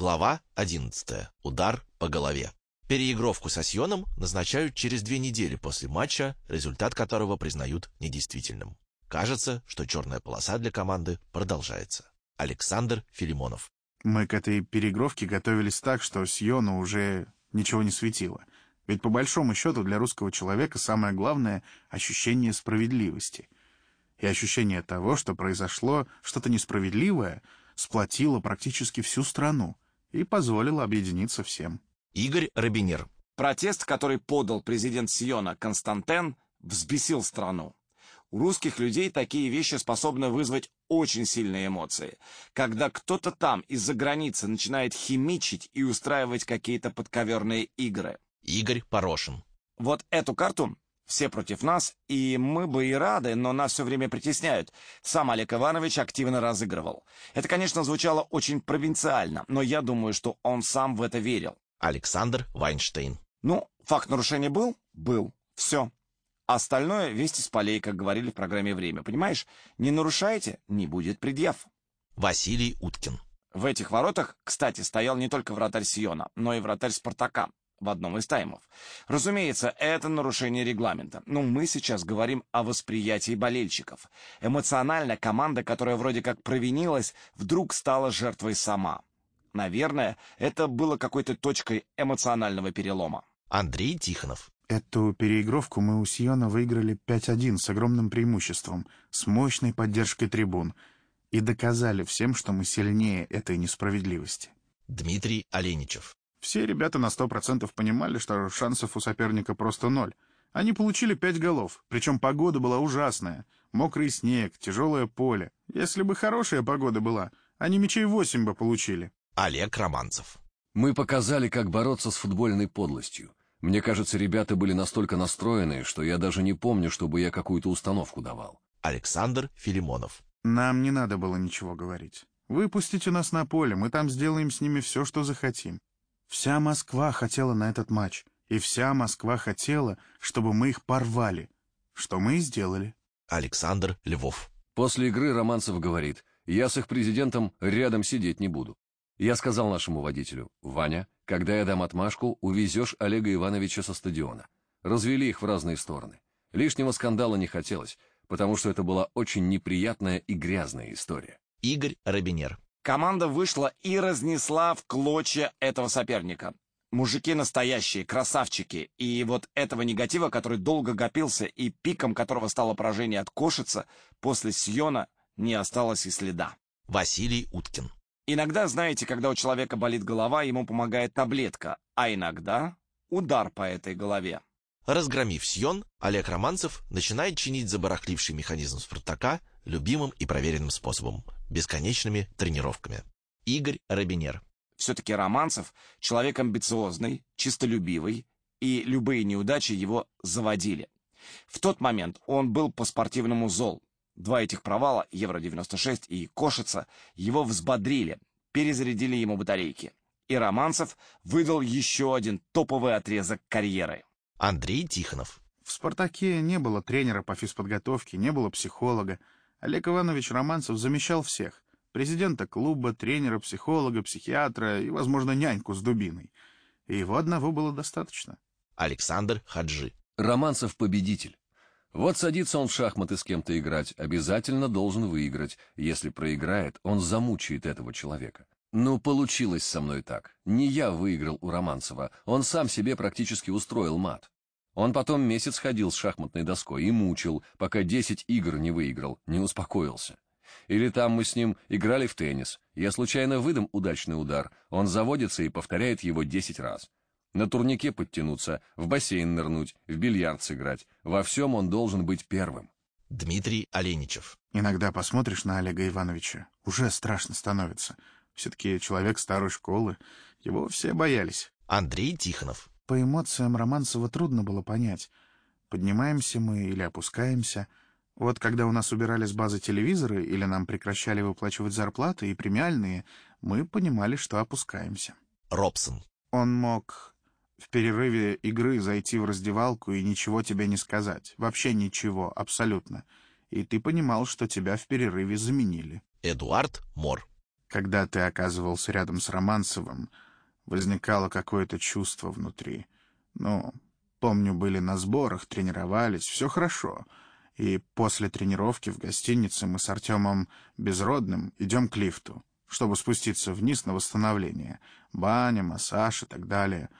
Глава 11. Удар по голове. Переигровку со Сьоном назначают через две недели после матча, результат которого признают недействительным. Кажется, что черная полоса для команды продолжается. Александр Филимонов. Мы к этой переигровке готовились так, что Сьону уже ничего не светило. Ведь по большому счету для русского человека самое главное — ощущение справедливости. И ощущение того, что произошло что-то несправедливое, сплотило практически всю страну и позволило объединиться всем. Игорь Робинер. Протест, который подал президент Сиона Константен, взбесил страну. У русских людей такие вещи способны вызвать очень сильные эмоции. Когда кто-то там из-за границы начинает химичить и устраивать какие-то подковерные игры. Игорь Порошин. Вот эту карту все против нас, и мы бы и рады, но нас все время притесняют. Сам Олег Иванович активно разыгрывал. Это, конечно, звучало очень провинциально, но я думаю, что он сам в это верил. Александр Вайнштейн. Ну, факт нарушения был? Был. Все. Остальное — вести с полей, как говорили в программе «Время». Понимаешь? Не нарушаете — не будет предъяв. Василий Уткин. В этих воротах, кстати, стоял не только вратарь Сиона, но и вратарь Спартака в одном из таймов. Разумеется, это нарушение регламента, но мы сейчас говорим о восприятии болельщиков. Эмоционально команда, которая вроде как провинилась, вдруг стала жертвой сама. Наверное, это было какой-то точкой эмоционального перелома. Андрей Тихонов. Эту переигровку мы у Сиона выиграли 5-1 с огромным преимуществом, с мощной поддержкой трибун, и доказали всем, что мы сильнее этой несправедливости. Дмитрий Оленичев. Все ребята на сто процентов понимали, что шансов у соперника просто ноль. Они получили пять голов, причем погода была ужасная. Мокрый снег, тяжелое поле. Если бы хорошая погода была, они мячей восемь бы получили. Олег Романцев. Мы показали, как бороться с футбольной подлостью. Мне кажется, ребята были настолько настроены, что я даже не помню, чтобы я какую-то установку давал. Александр Филимонов. Нам не надо было ничего говорить. Выпустите нас на поле, мы там сделаем с ними все, что захотим. Вся Москва хотела на этот матч, и вся Москва хотела, чтобы мы их порвали, что мы и сделали. Александр Львов. После игры Романцев говорит, я с их президентом рядом сидеть не буду. Я сказал нашему водителю, Ваня, когда я дам отмашку, увезешь Олега Ивановича со стадиона. Развели их в разные стороны. Лишнего скандала не хотелось, потому что это была очень неприятная и грязная история. Игорь Робинер. Команда вышла и разнесла в клочья этого соперника. Мужики настоящие, красавчики. И вот этого негатива, который долго копился и пиком которого стало поражение от Кошица, после Сьона не осталось и следа. Василий Уткин. Иногда, знаете, когда у человека болит голова, ему помогает таблетка, а иногда удар по этой голове. Разгромив Сьон, Олег Романцев начинает чинить забарахливший механизм Спартака любимым и проверенным способом – бесконечными тренировками. Игорь Робинер. Все-таки Романцев – человек амбициозный, чистолюбивый, и любые неудачи его заводили. В тот момент он был по-спортивному зол. Два этих провала, Евро-96 и Кошица, его взбодрили, перезарядили ему батарейки. И Романцев выдал еще один топовый отрезок карьеры. Андрей Тихонов. В «Спартаке» не было тренера по физподготовке, не было психолога. Олег Иванович Романцев замещал всех. Президента клуба, тренера, психолога, психиатра и, возможно, няньку с дубиной. И его одного было достаточно. Александр Хаджи. Романцев победитель. Вот садится он в шахматы с кем-то играть, обязательно должен выиграть. Если проиграет, он замучает этого человека. Ну, получилось со мной так. Не я выиграл у Романцева, он сам себе практически устроил мат. Он потом месяц ходил с шахматной доской и мучил, пока десять игр не выиграл, не успокоился. Или там мы с ним играли в теннис. Я случайно выдам удачный удар, он заводится и повторяет его десять раз. На турнике подтянуться, в бассейн нырнуть, в бильярд сыграть. Во всем он должен быть первым. Дмитрий Оленичев. Иногда посмотришь на Олега Ивановича, уже страшно становится. Все-таки человек старой школы, его все боялись. Андрей Тихонов. По эмоциям Романцева трудно было понять, поднимаемся мы или опускаемся. Вот когда у нас убирали с базы телевизоры или нам прекращали выплачивать зарплаты и премиальные, мы понимали, что опускаемся. Робсон. Он мог в перерыве игры зайти в раздевалку и ничего тебе не сказать. Вообще ничего, абсолютно. И ты понимал, что тебя в перерыве заменили. Эдуард Мор. Когда ты оказывался рядом с Романцевым, возникало какое-то чувство внутри. Ну, помню, были на сборах, тренировались, все хорошо. И после тренировки в гостинице мы с Артемом Безродным идем к лифту, чтобы спуститься вниз на восстановление. Баня, массаж и так далее.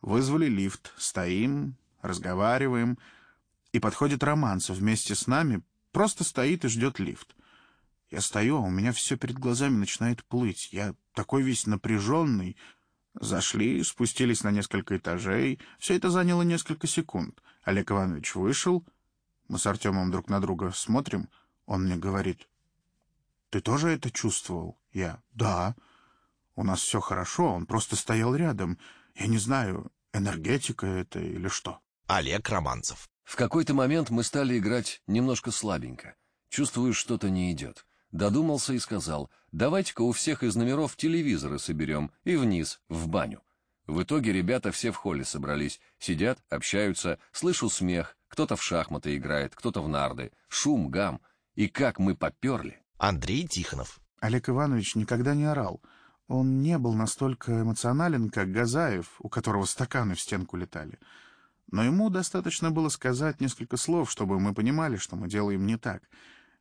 Вызвали лифт, стоим, разговариваем, и подходит Романцев вместе с нами, просто стоит и ждет лифт. Я стою, а у меня все перед глазами начинает плыть. Я такой весь напряженный. Зашли, спустились на несколько этажей. Все это заняло несколько секунд. Олег Иванович вышел. Мы с Артемом друг на друга смотрим. Он мне говорит, «Ты тоже это чувствовал?» Я, «Да». У нас все хорошо, он просто стоял рядом. Я не знаю, энергетика это или что. Олег Романцев. В какой-то момент мы стали играть немножко слабенько. Чувствую, что-то не идет. Додумался и сказал, давайте-ка у всех из номеров телевизоры соберем и вниз, в баню. В итоге ребята все в холле собрались, сидят, общаются, слышу смех, кто-то в шахматы играет, кто-то в нарды, шум, гам. И как мы поперли. Андрей Тихонов. Олег Иванович никогда не орал. Он не был настолько эмоционален, как Газаев, у которого стаканы в стенку летали. Но ему достаточно было сказать несколько слов, чтобы мы понимали, что мы делаем не так —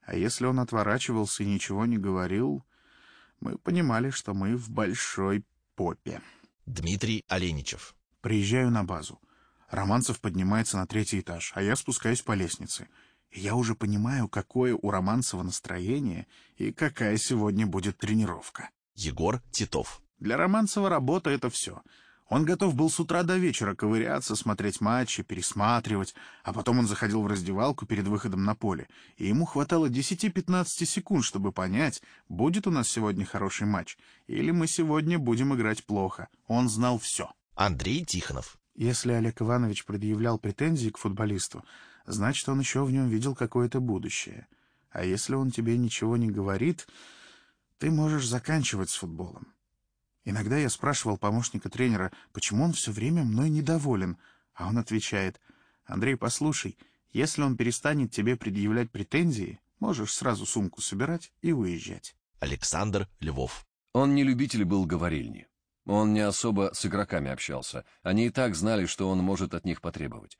а если он отворачивался и ничего не говорил, мы понимали, что мы в большой попе. Дмитрий Оленичев. Приезжаю на базу. Романцев поднимается на третий этаж, а я спускаюсь по лестнице. И я уже понимаю, какое у Романцева настроение и какая сегодня будет тренировка. Егор Титов. Для Романцева работа — это все — он готов был с утра до вечера ковыряться, смотреть матчи, пересматривать, а потом он заходил в раздевалку перед выходом на поле, и ему хватало 10-15 секунд, чтобы понять, будет у нас сегодня хороший матч, или мы сегодня будем играть плохо. Он знал все. Андрей Тихонов. Если Олег Иванович предъявлял претензии к футболисту, значит, он еще в нем видел какое-то будущее. А если он тебе ничего не говорит, ты можешь заканчивать с футболом. Иногда я спрашивал помощника тренера, почему он все время мной недоволен, а он отвечает, «Андрей, послушай, если он перестанет тебе предъявлять претензии, можешь сразу сумку собирать и уезжать». Александр Львов. Он не любитель был говорильни. Он не особо с игроками общался. Они и так знали, что он может от них потребовать.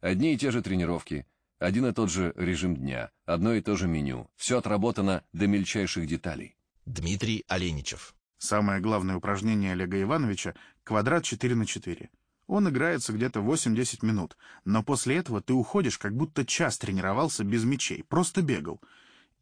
Одни и те же тренировки, один и тот же режим дня, одно и то же меню. Все отработано до мельчайших деталей. Дмитрий Оленичев. Самое главное упражнение Олега Ивановича — квадрат 4 на 4. Он играется где-то 8-10 минут, но после этого ты уходишь, как будто час тренировался без мячей, просто бегал.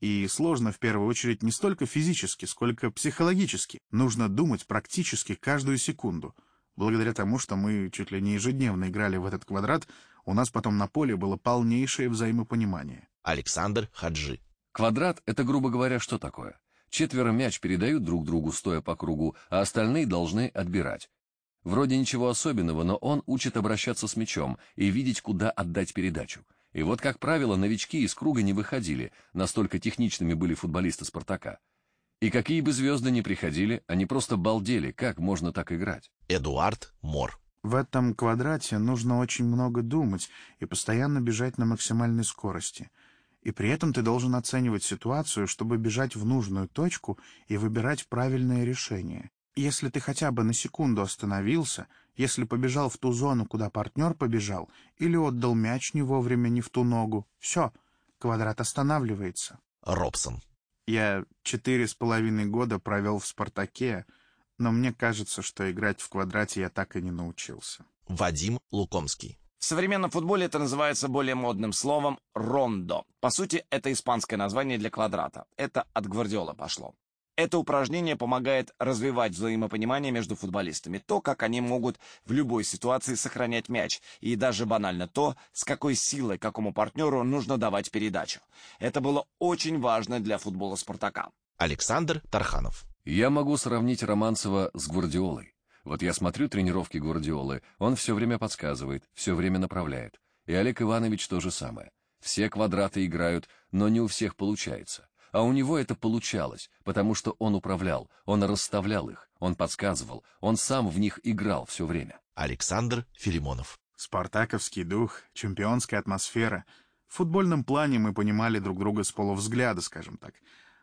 И сложно в первую очередь не столько физически, сколько психологически. Нужно думать практически каждую секунду. Благодаря тому, что мы чуть ли не ежедневно играли в этот квадрат, у нас потом на поле было полнейшее взаимопонимание. Александр Хаджи. Квадрат — это, грубо говоря, что такое? Четверо мяч передают друг другу, стоя по кругу, а остальные должны отбирать. Вроде ничего особенного, но он учит обращаться с мячом и видеть, куда отдать передачу. И вот, как правило, новички из круга не выходили, настолько техничными были футболисты «Спартака». И какие бы звезды ни приходили, они просто балдели, как можно так играть. Эдуард Мор. В этом квадрате нужно очень много думать и постоянно бежать на максимальной скорости — и при этом ты должен оценивать ситуацию, чтобы бежать в нужную точку и выбирать правильное решение. Если ты хотя бы на секунду остановился, если побежал в ту зону, куда партнер побежал, или отдал мяч не вовремя, не в ту ногу, все, квадрат останавливается. Робсон. Я четыре с половиной года провел в «Спартаке», но мне кажется, что играть в квадрате я так и не научился. Вадим Лукомский. В современном футболе это называется более модным словом «рондо». По сути, это испанское название для квадрата. Это от Гвардиола пошло. Это упражнение помогает развивать взаимопонимание между футболистами, то, как они могут в любой ситуации сохранять мяч, и даже банально то, с какой силой какому партнеру нужно давать передачу. Это было очень важно для футбола «Спартака». Александр Тарханов. Я могу сравнить Романцева с Гвардиолой. Вот я смотрю тренировки Гвардиолы, он все время подсказывает, все время направляет. И Олег Иванович то же самое. Все квадраты играют, но не у всех получается. А у него это получалось, потому что он управлял, он расставлял их, он подсказывал, он сам в них играл все время. Александр Филимонов. Спартаковский дух, чемпионская атмосфера. В футбольном плане мы понимали друг друга с полувзгляда, скажем так.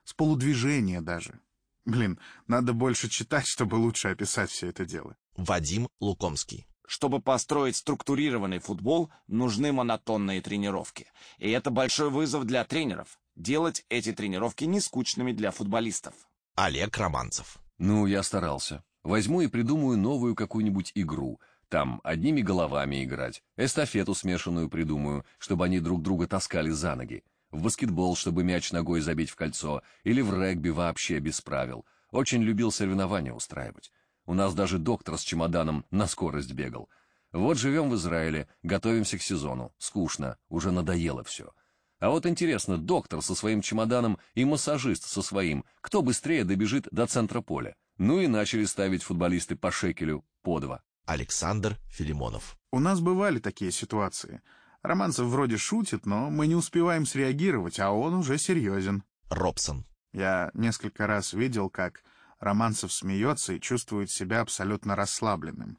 С полудвижения даже. Блин, надо больше читать, чтобы лучше описать все это дело. Вадим Лукомский. Чтобы построить структурированный футбол, нужны монотонные тренировки. И это большой вызов для тренеров — делать эти тренировки не скучными для футболистов. Олег Романцев. Ну, я старался. Возьму и придумаю новую какую-нибудь игру. Там одними головами играть. Эстафету смешанную придумаю, чтобы они друг друга таскали за ноги. В баскетбол, чтобы мяч ногой забить в кольцо. Или в регби вообще без правил. Очень любил соревнования устраивать. У нас даже доктор с чемоданом на скорость бегал. Вот живем в Израиле, готовимся к сезону. Скучно, уже надоело все. А вот интересно, доктор со своим чемоданом и массажист со своим, кто быстрее добежит до центра поля? Ну и начали ставить футболисты по шекелю по два. Александр Филимонов. У нас бывали такие ситуации. Романцев вроде шутит, но мы не успеваем среагировать, а он уже серьезен. Робсон. Я несколько раз видел, как Романцев смеется и чувствует себя абсолютно расслабленным.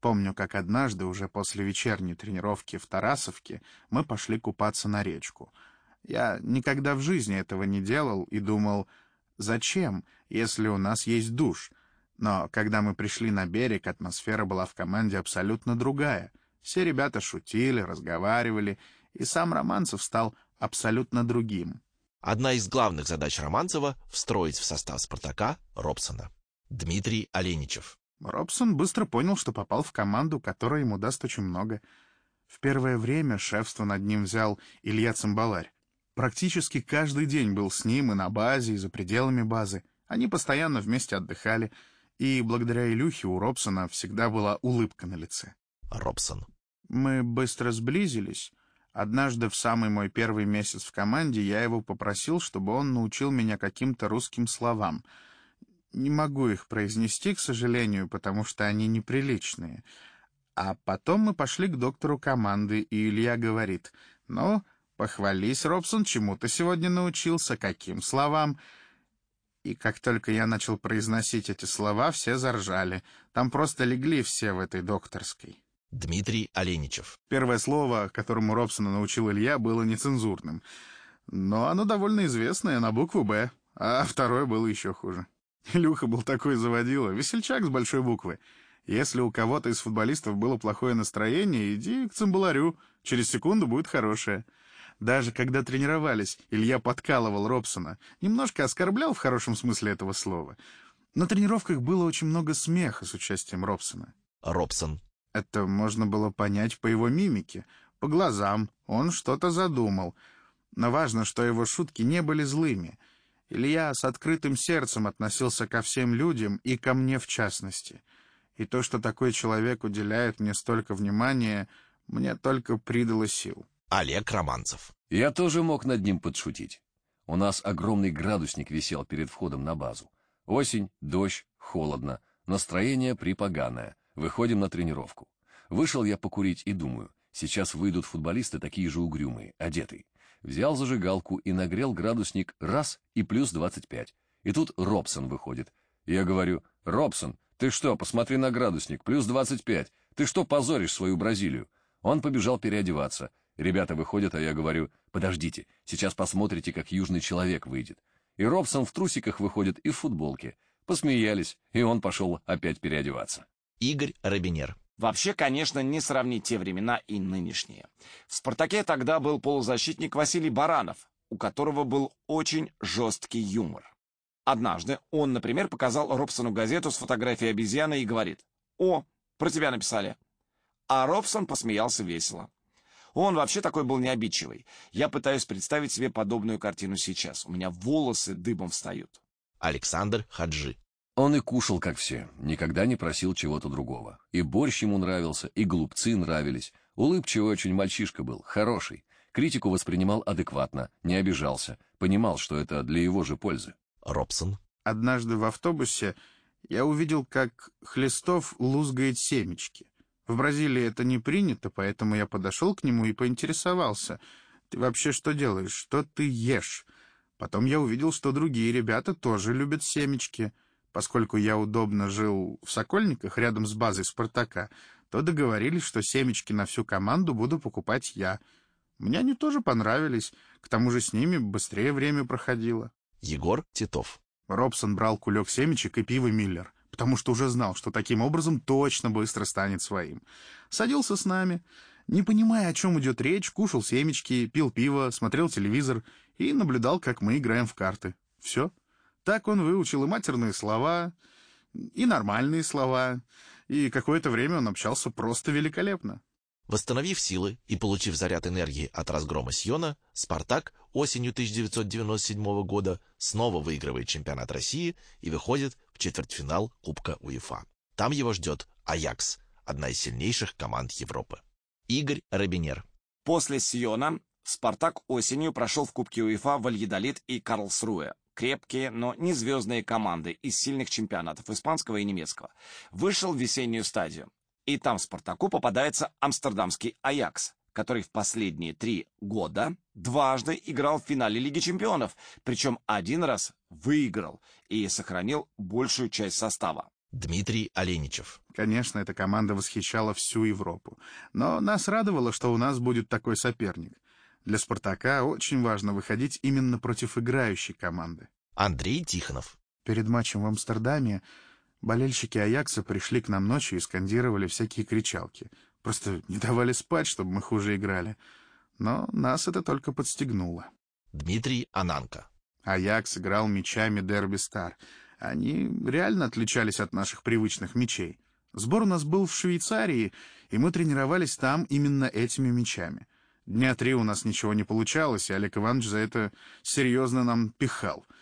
Помню, как однажды, уже после вечерней тренировки в Тарасовке, мы пошли купаться на речку. Я никогда в жизни этого не делал и думал, зачем, если у нас есть душ? Но когда мы пришли на берег, атмосфера была в команде абсолютно другая. Все ребята шутили, разговаривали, и сам Романцев стал абсолютно другим. Одна из главных задач Романцева — встроить в состав «Спартака» Робсона. Дмитрий Оленичев. Робсон быстро понял, что попал в команду, которая ему даст очень много. В первое время шефство над ним взял Илья Цимбаларь. Практически каждый день был с ним и на базе, и за пределами базы. Они постоянно вместе отдыхали, и благодаря Илюхе у Робсона всегда была улыбка на лице. Робсон. Мы быстро сблизились. Однажды в самый мой первый месяц в команде я его попросил, чтобы он научил меня каким-то русским словам. Не могу их произнести, к сожалению, потому что они неприличные. А потом мы пошли к доктору команды, и Илья говорит, «Ну, похвались, Робсон, чему ты сегодня научился, каким словам?» И как только я начал произносить эти слова, все заржали. Там просто легли все в этой докторской. Дмитрий Оленичев. Первое слово, которому Робсона научил Илья, было нецензурным. Но оно довольно известное, на букву «Б». А второе было еще хуже. Илюха был такой заводила, весельчак с большой буквы. Если у кого-то из футболистов было плохое настроение, иди к цимбаларю, через секунду будет хорошее. Даже когда тренировались, Илья подкалывал Робсона, немножко оскорблял в хорошем смысле этого слова. На тренировках было очень много смеха с участием Робсона. Робсон. Это можно было понять по его мимике, по глазам. Он что-то задумал. Но важно, что его шутки не были злыми. Илья с открытым сердцем относился ко всем людям и ко мне в частности. И то, что такой человек уделяет мне столько внимания, мне только придало сил. Олег Романцев. Я тоже мог над ним подшутить. У нас огромный градусник висел перед входом на базу. Осень, дождь, холодно, настроение припоганое. Выходим на тренировку. Вышел я покурить и думаю, сейчас выйдут футболисты такие же угрюмые, одетые. Взял зажигалку и нагрел градусник раз и плюс 25. И тут Робсон выходит. Я говорю, Робсон, ты что, посмотри на градусник, плюс 25. Ты что позоришь свою Бразилию? Он побежал переодеваться. Ребята выходят, а я говорю, подождите, сейчас посмотрите, как южный человек выйдет. И Робсон в трусиках выходит и в футболке. Посмеялись, и он пошел опять переодеваться. Игорь Робинер. Вообще, конечно, не сравнить те времена и нынешние. В «Спартаке» тогда был полузащитник Василий Баранов, у которого был очень жесткий юмор. Однажды он, например, показал Робсону газету с фотографией обезьяны и говорит «О, про тебя написали». А Робсон посмеялся весело. Он вообще такой был необидчивый. Я пытаюсь представить себе подобную картину сейчас. У меня волосы дыбом встают. Александр Хаджи. Он и кушал, как все, никогда не просил чего-то другого. И борщ ему нравился, и голубцы нравились. Улыбчивый очень мальчишка был, хороший. Критику воспринимал адекватно, не обижался, понимал, что это для его же пользы. Робсон. Однажды в автобусе я увидел, как Хлестов лузгает семечки. В Бразилии это не принято, поэтому я подошел к нему и поинтересовался. «Ты вообще что делаешь? Что ты ешь?» Потом я увидел, что другие ребята тоже любят семечки — Поскольку я удобно жил в Сокольниках рядом с базой «Спартака», то договорились, что семечки на всю команду буду покупать я. Мне они тоже понравились, к тому же с ними быстрее время проходило. Егор Титов. Робсон брал кулек семечек и пиво Миллер, потому что уже знал, что таким образом точно быстро станет своим. Садился с нами, не понимая, о чем идет речь, кушал семечки, пил пиво, смотрел телевизор и наблюдал, как мы играем в карты. Все. Так он выучил и матерные слова, и нормальные слова, и какое-то время он общался просто великолепно. Восстановив силы и получив заряд энергии от разгрома Сьона, «Спартак» осенью 1997 года снова выигрывает чемпионат России и выходит в четвертьфинал Кубка УЕФА. Там его ждет «Аякс», одна из сильнейших команд Европы. Игорь Робинер. После Сиона «Спартак» осенью прошел в Кубке УЕФА Вальедолит и Карлсруэ. Крепкие, но не звездные команды из сильных чемпионатов испанского и немецкого. Вышел в весеннюю стадию. И там Спартаку попадается амстердамский Аякс, который в последние три года дважды играл в финале Лиги чемпионов, причем один раз выиграл и сохранил большую часть состава. Дмитрий Оленичев. Конечно, эта команда восхищала всю Европу. Но нас радовало, что у нас будет такой соперник. Для «Спартака» очень важно выходить именно против играющей команды. Андрей Тихонов. Перед матчем в Амстердаме Болельщики Аякса пришли к нам ночью и скандировали всякие кричалки. Просто не давали спать, чтобы мы хуже играли. Но нас это только подстегнуло. Дмитрий Ананко. Аякс играл мячами Дерби Стар. Они реально отличались от наших привычных мячей. Сбор у нас был в Швейцарии, и мы тренировались там именно этими мячами. Дня три у нас ничего не получалось, и Олег Иванович за это серьезно нам пихал —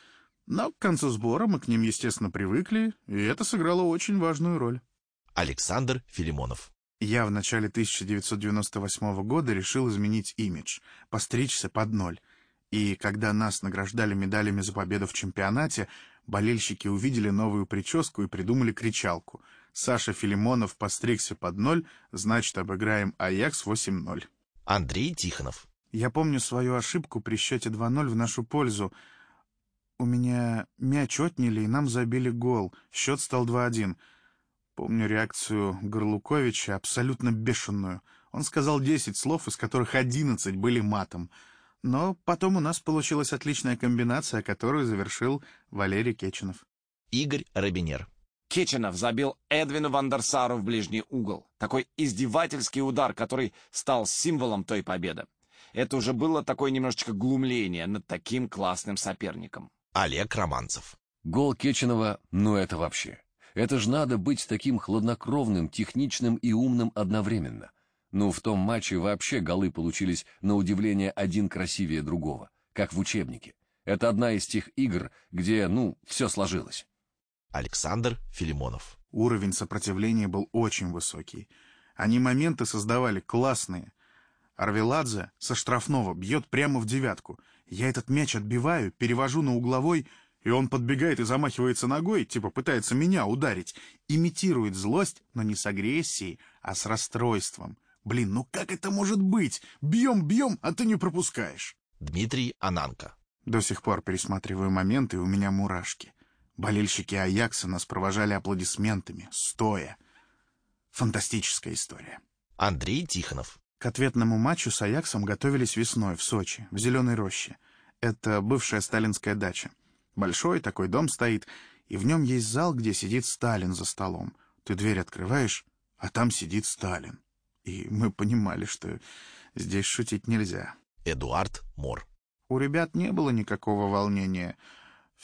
но к концу сбора мы к ним, естественно, привыкли, и это сыграло очень важную роль. Александр Филимонов. Я в начале 1998 года решил изменить имидж, постричься под ноль. И когда нас награждали медалями за победу в чемпионате, болельщики увидели новую прическу и придумали кричалку. Саша Филимонов постригся под ноль, значит, обыграем Аякс 8-0. Андрей Тихонов. Я помню свою ошибку при счете 2-0 в нашу пользу — у меня мяч отняли, и нам забили гол. Счет стал 2-1. Помню реакцию Горлуковича, абсолютно бешеную. Он сказал 10 слов, из которых 11 были матом. Но потом у нас получилась отличная комбинация, которую завершил Валерий Кеченов. Игорь Робинер. Кеченов забил Эдвину Вандерсару в ближний угол. Такой издевательский удар, который стал символом той победы. Это уже было такое немножечко глумление над таким классным соперником. Олег Романцев. Гол Кеченова, ну это вообще. Это ж надо быть таким хладнокровным, техничным и умным одновременно. Ну, в том матче вообще голы получились, на удивление, один красивее другого, как в учебнике. Это одна из тех игр, где, ну, все сложилось. Александр Филимонов. Уровень сопротивления был очень высокий. Они моменты создавали классные. Арвеладзе со штрафного бьет прямо в девятку — я этот мяч отбиваю, перевожу на угловой, и он подбегает и замахивается ногой, типа пытается меня ударить. Имитирует злость, но не с агрессией, а с расстройством. Блин, ну как это может быть? Бьем, бьем, а ты не пропускаешь. Дмитрий Ананко. До сих пор пересматриваю моменты, и у меня мурашки. Болельщики Аякса нас провожали аплодисментами, стоя. Фантастическая история. Андрей Тихонов. К ответному матчу с Аяксом готовились весной в Сочи, в Зеленой роще. Это бывшая сталинская дача. Большой такой дом стоит, и в нем есть зал, где сидит Сталин за столом. Ты дверь открываешь, а там сидит Сталин. И мы понимали, что здесь шутить нельзя. Эдуард Мор. У ребят не было никакого волнения.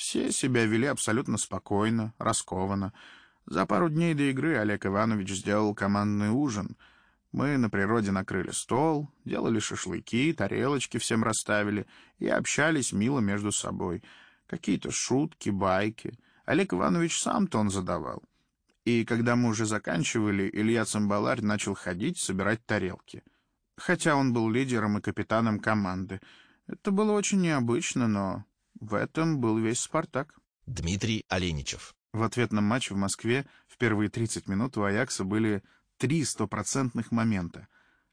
Все себя вели абсолютно спокойно, раскованно. За пару дней до игры Олег Иванович сделал командный ужин — мы на природе накрыли стол, делали шашлыки, тарелочки всем расставили и общались мило между собой. Какие-то шутки, байки. Олег Иванович сам тон задавал. И когда мы уже заканчивали, Илья Цимбаларь начал ходить, собирать тарелки. Хотя он был лидером и капитаном команды. Это было очень необычно, но в этом был весь «Спартак». Дмитрий Оленичев. В ответном матче в Москве в первые 30 минут у Аякса были три стопроцентных момента.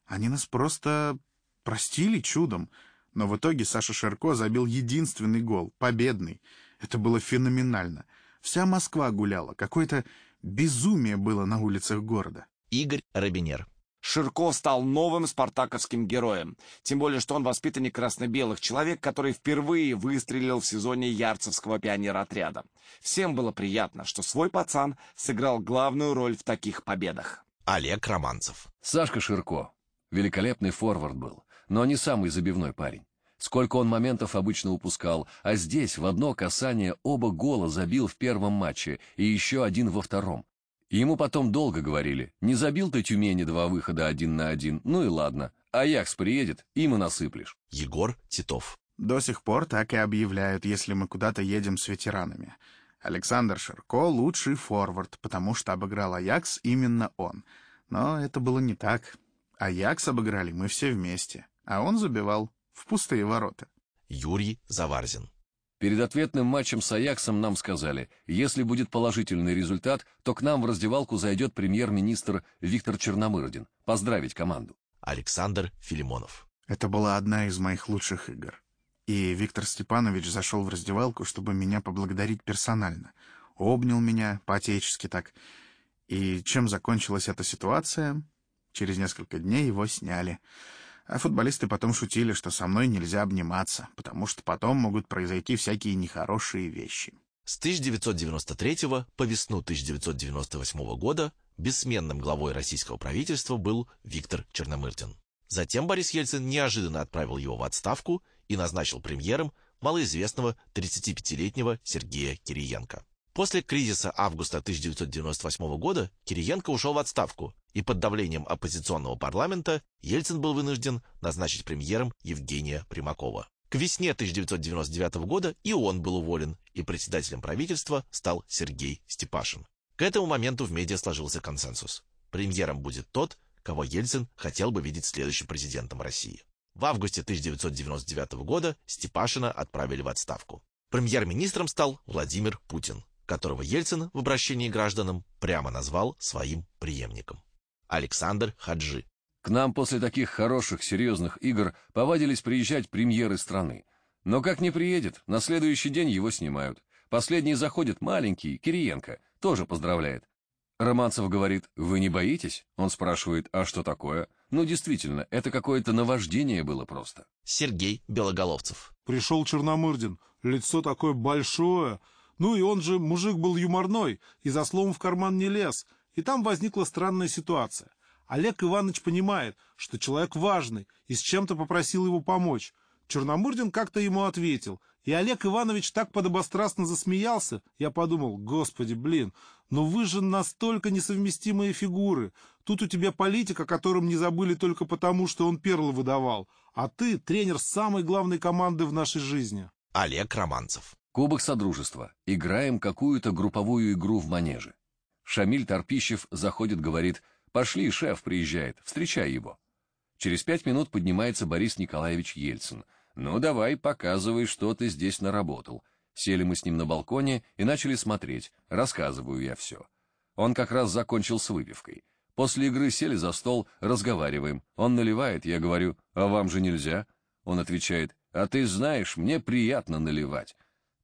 Они нас просто простили чудом. Но в итоге Саша Шерко забил единственный гол, победный. Это было феноменально. Вся Москва гуляла, какое-то безумие было на улицах города. Игорь Робинер. Ширко стал новым спартаковским героем. Тем более, что он воспитанник красно-белых, человек, который впервые выстрелил в сезоне Ярцевского пионеротряда. Всем было приятно, что свой пацан сыграл главную роль в таких победах. Олег Романцев. Сашка Ширко. Великолепный форвард был, но не самый забивной парень. Сколько он моментов обычно упускал, а здесь в одно касание оба гола забил в первом матче и еще один во втором. Ему потом долго говорили, не забил ты Тюмени два выхода один на один, ну и ладно, Аякс приедет, им и насыплешь. Егор Титов. До сих пор так и объявляют, если мы куда-то едем с ветеранами. Александр Ширко — лучший форвард, потому что обыграл Аякс именно он. Но это было не так. Аякс обыграли мы все вместе, а он забивал в пустые ворота. Юрий Заварзин. Перед ответным матчем с Аяксом нам сказали, если будет положительный результат, то к нам в раздевалку зайдет премьер-министр Виктор Черномырдин поздравить команду. Александр Филимонов. Это была одна из моих лучших игр. И Виктор Степанович зашел в раздевалку, чтобы меня поблагодарить персонально. Обнял меня, по-отечески так. И чем закончилась эта ситуация? Через несколько дней его сняли. А футболисты потом шутили, что со мной нельзя обниматься, потому что потом могут произойти всякие нехорошие вещи. С 1993 по весну 1998 года бессменным главой российского правительства был Виктор Черномырдин. Затем Борис Ельцин неожиданно отправил его в отставку и назначил премьером малоизвестного 35-летнего Сергея Кириенко. После кризиса августа 1998 года Кириенко ушел в отставку, и под давлением оппозиционного парламента Ельцин был вынужден назначить премьером Евгения Примакова. К весне 1999 года и он был уволен, и председателем правительства стал Сергей Степашин. К этому моменту в медиа сложился консенсус. Премьером будет тот, кого Ельцин хотел бы видеть следующим президентом России. В августе 1999 года Степашина отправили в отставку. Премьер-министром стал Владимир Путин которого Ельцин в обращении к гражданам прямо назвал своим преемником. Александр Хаджи. К нам после таких хороших, серьезных игр повадились приезжать премьеры страны. Но как не приедет, на следующий день его снимают. Последний заходит маленький, Кириенко, тоже поздравляет. Романцев говорит, вы не боитесь? Он спрашивает, а что такое? Ну, действительно, это какое-то наваждение было просто. Сергей Белоголовцев. Пришел Черномырдин, лицо такое большое, ну и он же мужик был юморной, и за словом в карман не лез. И там возникла странная ситуация. Олег Иванович понимает, что человек важный, и с чем-то попросил его помочь. Черномырдин как-то ему ответил, и Олег Иванович так подобострастно засмеялся, я подумал, господи, блин, но вы же настолько несовместимые фигуры. Тут у тебя политик, о котором не забыли только потому, что он перлы выдавал, а ты тренер самой главной команды в нашей жизни. Олег Романцев. Кубок Содружества. Играем какую-то групповую игру в манеже. Шамиль Торпищев заходит, говорит, «Пошли, шеф приезжает, встречай его». Через пять минут поднимается Борис Николаевич Ельцин. «Ну, давай, показывай, что ты здесь наработал». Сели мы с ним на балконе и начали смотреть. Рассказываю я все. Он как раз закончил с выпивкой. После игры сели за стол, разговариваем. Он наливает, я говорю, «А вам же нельзя?» Он отвечает, «А ты знаешь, мне приятно наливать».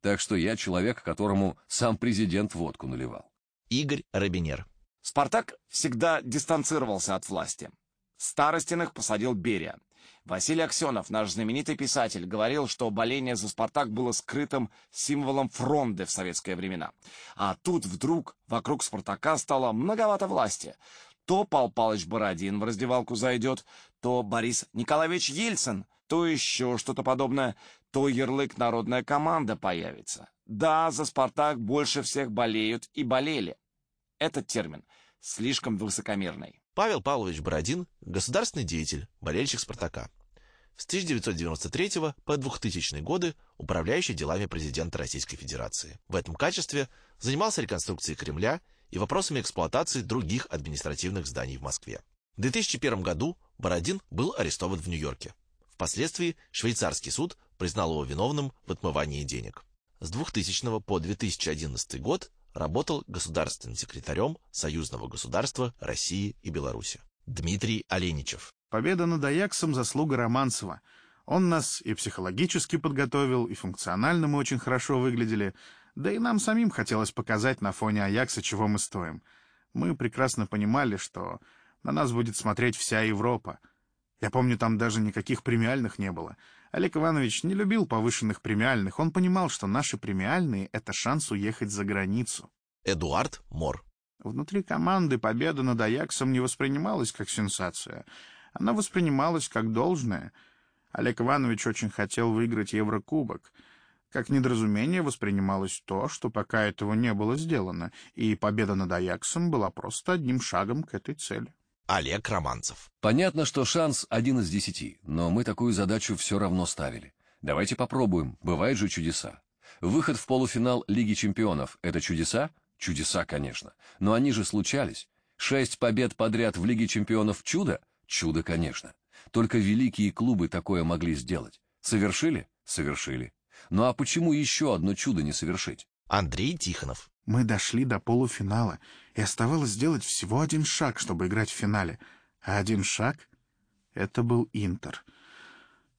Так что я человек, которому сам президент водку наливал. Игорь Робинер. Спартак всегда дистанцировался от власти. Старостиных посадил Берия. Василий Аксенов, наш знаменитый писатель, говорил, что боление за «Спартак» было скрытым символом фронды в советские времена. А тут вдруг вокруг «Спартака» стало многовато власти. То Пал Палыч Бородин в раздевалку зайдет, то Борис Николаевич Ельцин, то еще что-то подобное то ярлык «Народная команда» появится. Да, за «Спартак» больше всех болеют и болели. Этот термин слишком высокомерный. Павел Павлович Бородин – государственный деятель, болельщик «Спартака». С 1993 по 2000 годы управляющий делами президента Российской Федерации. В этом качестве занимался реконструкцией Кремля и вопросами эксплуатации других административных зданий в Москве. В 2001 году Бородин был арестован в Нью-Йорке. Впоследствии швейцарский суд признал его виновным в отмывании денег. С 2000 по 2011 год работал государственным секретарем Союзного государства России и Беларуси. Дмитрий Оленичев. Победа над Аяксом – заслуга Романцева. Он нас и психологически подготовил, и функционально мы очень хорошо выглядели. Да и нам самим хотелось показать на фоне Аякса, чего мы стоим. Мы прекрасно понимали, что На нас будет смотреть вся Европа. Я помню, там даже никаких премиальных не было. Олег Иванович не любил повышенных премиальных. Он понимал, что наши премиальные — это шанс уехать за границу. Эдуард Мор. Внутри команды победа над Аяксом не воспринималась как сенсация. Она воспринималась как должное. Олег Иванович очень хотел выиграть Еврокубок. Как недоразумение воспринималось то, что пока этого не было сделано, и победа над Аяксом была просто одним шагом к этой цели. Олег Романцев. Понятно, что шанс один из десяти, но мы такую задачу все равно ставили. Давайте попробуем, бывают же чудеса. Выход в полуфинал Лиги чемпионов — это чудеса? Чудеса, конечно. Но они же случались. Шесть побед подряд в Лиге чемпионов — чудо? Чудо, конечно. Только великие клубы такое могли сделать. Совершили? Совершили. Ну а почему еще одно чудо не совершить? Андрей Тихонов. Мы дошли до полуфинала, и оставалось сделать всего один шаг, чтобы играть в финале. А один шаг — это был Интер.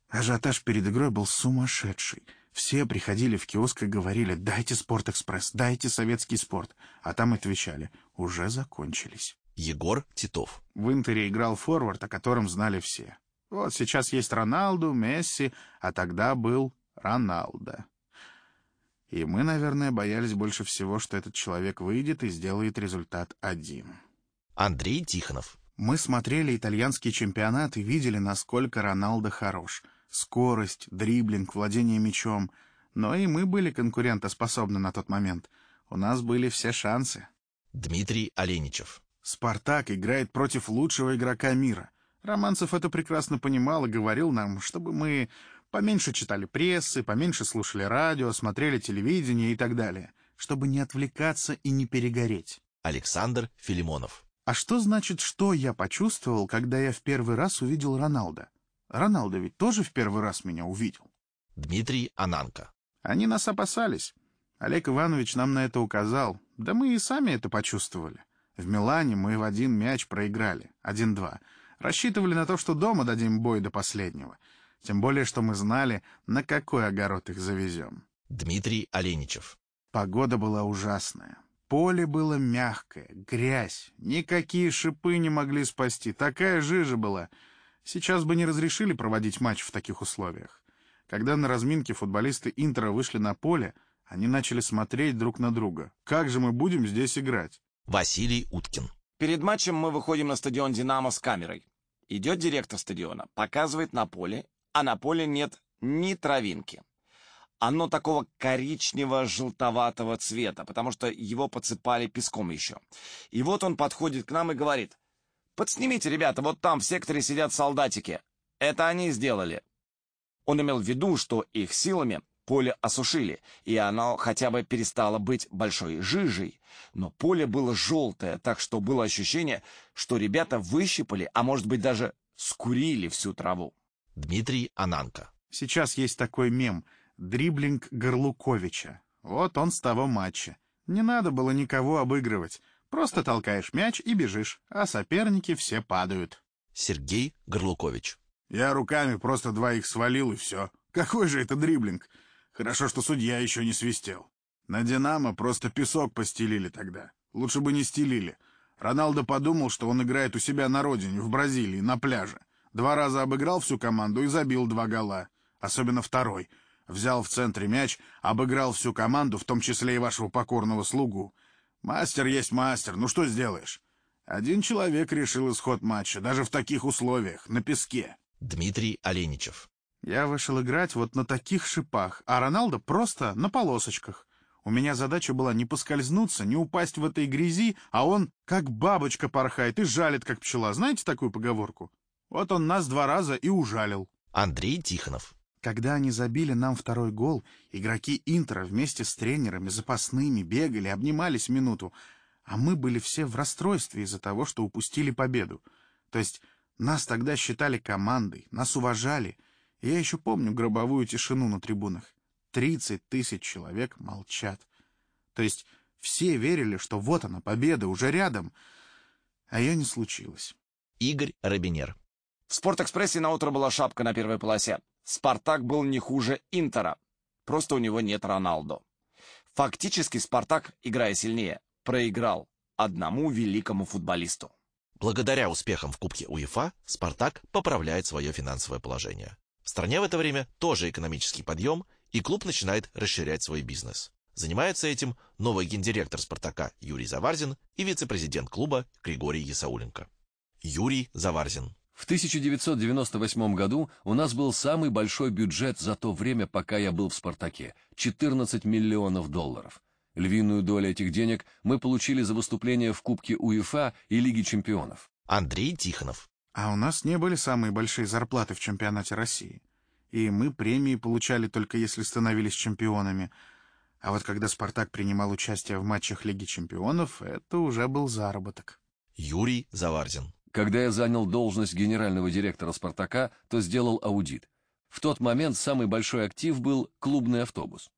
Ажиотаж перед игрой был сумасшедший. Все приходили в киоск и говорили «Дайте Спортэкспресс, дайте советский спорт». А там отвечали «Уже закончились». Егор Титов. В Интере играл форвард, о котором знали все. Вот сейчас есть Роналду, Месси, а тогда был Роналдо. И мы, наверное, боялись больше всего, что этот человек выйдет и сделает результат один. Андрей Тихонов. Мы смотрели итальянский чемпионат и видели, насколько Роналдо хорош. Скорость, дриблинг, владение мячом. Но и мы были конкурентоспособны на тот момент. У нас были все шансы. Дмитрий Оленичев. «Спартак» играет против лучшего игрока мира. Романцев это прекрасно понимал и говорил нам, чтобы мы Поменьше читали прессы, поменьше слушали радио, смотрели телевидение и так далее, чтобы не отвлекаться и не перегореть. Александр Филимонов. А что значит, что я почувствовал, когда я в первый раз увидел Роналда? Роналдо ведь тоже в первый раз меня увидел. Дмитрий Ананко. Они нас опасались. Олег Иванович нам на это указал. Да мы и сами это почувствовали. В Милане мы в один мяч проиграли. Один-два. Рассчитывали на то, что дома дадим бой до последнего. Тем более, что мы знали, на какой огород их завезем. Дмитрий Оленичев. Погода была ужасная. Поле было мягкое, грязь. Никакие шипы не могли спасти. Такая жижа была. Сейчас бы не разрешили проводить матч в таких условиях. Когда на разминке футболисты Интера вышли на поле, они начали смотреть друг на друга. Как же мы будем здесь играть? Василий Уткин. Перед матчем мы выходим на стадион «Динамо» с камерой. Идет директор стадиона, показывает на поле а на поле нет ни травинки. Оно такого коричнево-желтоватого цвета, потому что его подсыпали песком еще. И вот он подходит к нам и говорит, «Подснимите, ребята, вот там в секторе сидят солдатики. Это они сделали». Он имел в виду, что их силами поле осушили, и оно хотя бы перестало быть большой жижей. Но поле было желтое, так что было ощущение, что ребята выщипали, а может быть даже скурили всю траву. Дмитрий Ананко. Сейчас есть такой мем «Дриблинг Горлуковича». Вот он с того матча. Не надо было никого обыгрывать. Просто толкаешь мяч и бежишь, а соперники все падают. Сергей Горлукович. Я руками просто двоих свалил, и все. Какой же это дриблинг? Хорошо, что судья еще не свистел. На «Динамо» просто песок постелили тогда. Лучше бы не стелили. Роналдо подумал, что он играет у себя на родине, в Бразилии, на пляже. Два раза обыграл всю команду и забил два гола. Особенно второй. Взял в центре мяч, обыграл всю команду, в том числе и вашего покорного слугу. Мастер есть мастер, ну что сделаешь? Один человек решил исход матча, даже в таких условиях, на песке. Дмитрий Оленичев. Я вышел играть вот на таких шипах, а Роналдо просто на полосочках. У меня задача была не поскользнуться, не упасть в этой грязи, а он как бабочка порхает и жалит, как пчела. Знаете такую поговорку? Вот он нас два раза и ужалил. Андрей Тихонов. Когда они забили нам второй гол, игроки Интера вместе с тренерами, запасными, бегали, обнимались минуту, а мы были все в расстройстве из-за того, что упустили победу. То есть нас тогда считали командой, нас уважали. Я еще помню гробовую тишину на трибунах. Тридцать тысяч человек молчат. То есть все верили, что вот она, победа, уже рядом. А я не случилось. Игорь Робинер. В «Спортэкспрессе» на утро была шапка на первой полосе. «Спартак» был не хуже «Интера». Просто у него нет Роналдо. Фактически «Спартак», играя сильнее, проиграл одному великому футболисту. Благодаря успехам в Кубке УЕФА «Спартак» поправляет свое финансовое положение. В стране в это время тоже экономический подъем, и клуб начинает расширять свой бизнес. Занимается этим новый гендиректор «Спартака» Юрий Заварзин и вице-президент клуба Григорий Ясауленко. Юрий Заварзин. В 1998 году у нас был самый большой бюджет за то время, пока я был в «Спартаке» — 14 миллионов долларов. Львиную долю этих денег мы получили за выступления в Кубке УЕФА и Лиге чемпионов. Андрей Тихонов. А у нас не были самые большие зарплаты в чемпионате России. И мы премии получали только если становились чемпионами. А вот когда «Спартак» принимал участие в матчах Лиги чемпионов, это уже был заработок. Юрий Заварзин. Когда я занял должность генерального директора «Спартака», то сделал аудит. В тот момент самый большой актив был клубный автобус.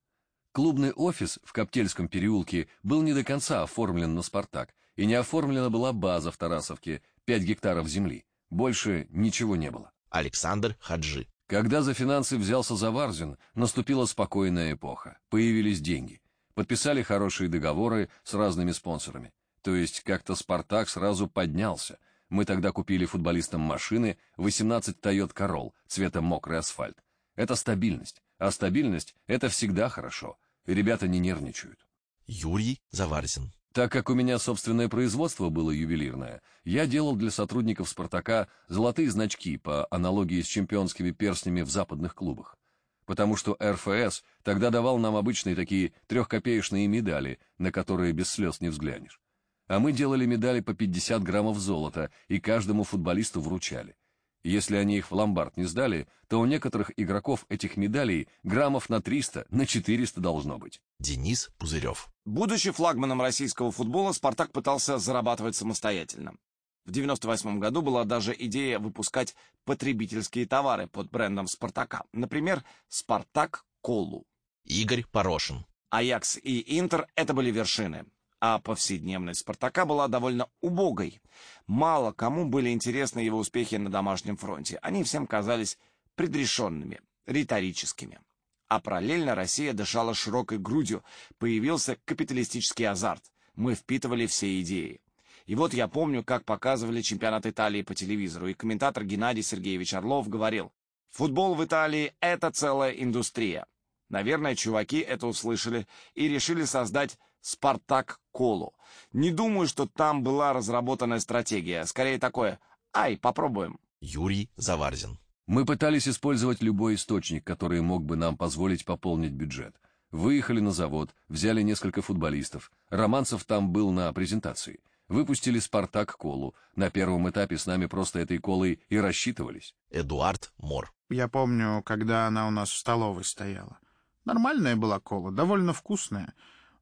Клубный офис в Коптельском переулке был не до конца оформлен на «Спартак», и не оформлена была база в Тарасовке, 5 гектаров земли. Больше ничего не было. Александр Хаджи. Когда за финансы взялся Заварзин, наступила спокойная эпоха. Появились деньги. Подписали хорошие договоры с разными спонсорами. То есть как-то «Спартак» сразу поднялся. Мы тогда купили футболистам машины 18 Toyota Corolla цвета мокрый асфальт. Это стабильность. А стабильность — это всегда хорошо ребята не нервничают. Юрий Заварзин. Так как у меня собственное производство было ювелирное, я делал для сотрудников «Спартака» золотые значки по аналогии с чемпионскими перстнями в западных клубах. Потому что РФС тогда давал нам обычные такие трехкопеечные медали, на которые без слез не взглянешь. А мы делали медали по 50 граммов золота и каждому футболисту вручали. Если они их в ломбард не сдали, то у некоторых игроков этих медалей граммов на 300, на 400 должно быть. Денис Пузырев. Будучи флагманом российского футбола, «Спартак» пытался зарабатывать самостоятельно. В 1998 году была даже идея выпускать потребительские товары под брендом «Спартака». Например, «Спартак Колу». Игорь Порошин. «Аякс» и «Интер» — это были вершины а повседневность «Спартака» была довольно убогой. Мало кому были интересны его успехи на домашнем фронте. Они всем казались предрешенными, риторическими. А параллельно Россия дышала широкой грудью, появился капиталистический азарт. Мы впитывали все идеи. И вот я помню, как показывали чемпионат Италии по телевизору, и комментатор Геннадий Сергеевич Орлов говорил, «Футбол в Италии — это целая индустрия». Наверное, чуваки это услышали и решили создать «Спартак Колу». Не думаю, что там была разработанная стратегия. Скорее такое «Ай, попробуем». Юрий Заварзин. Мы пытались использовать любой источник, который мог бы нам позволить пополнить бюджет. Выехали на завод, взяли несколько футболистов. Романцев там был на презентации. Выпустили «Спартак» колу. На первом этапе с нами просто этой колой и рассчитывались. Эдуард Мор. Я помню, когда она у нас в столовой стояла. Нормальная была кола, довольно вкусная.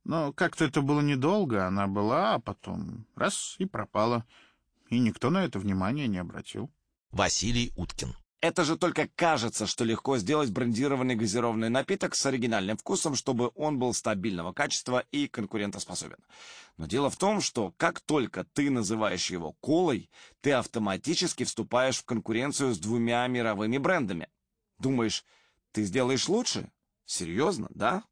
Но как-то это было недолго, она была, а потом раз и пропала. И никто на это внимания не обратил. Василий Уткин. Это же только кажется, что легко сделать брендированный газированный напиток с оригинальным вкусом, чтобы он был стабильного качества и конкурентоспособен. Но дело в том, что как только ты называешь его колой, ты автоматически вступаешь в конкуренцию с двумя мировыми брендами. Думаешь, ты сделаешь лучше? Серьезно, да?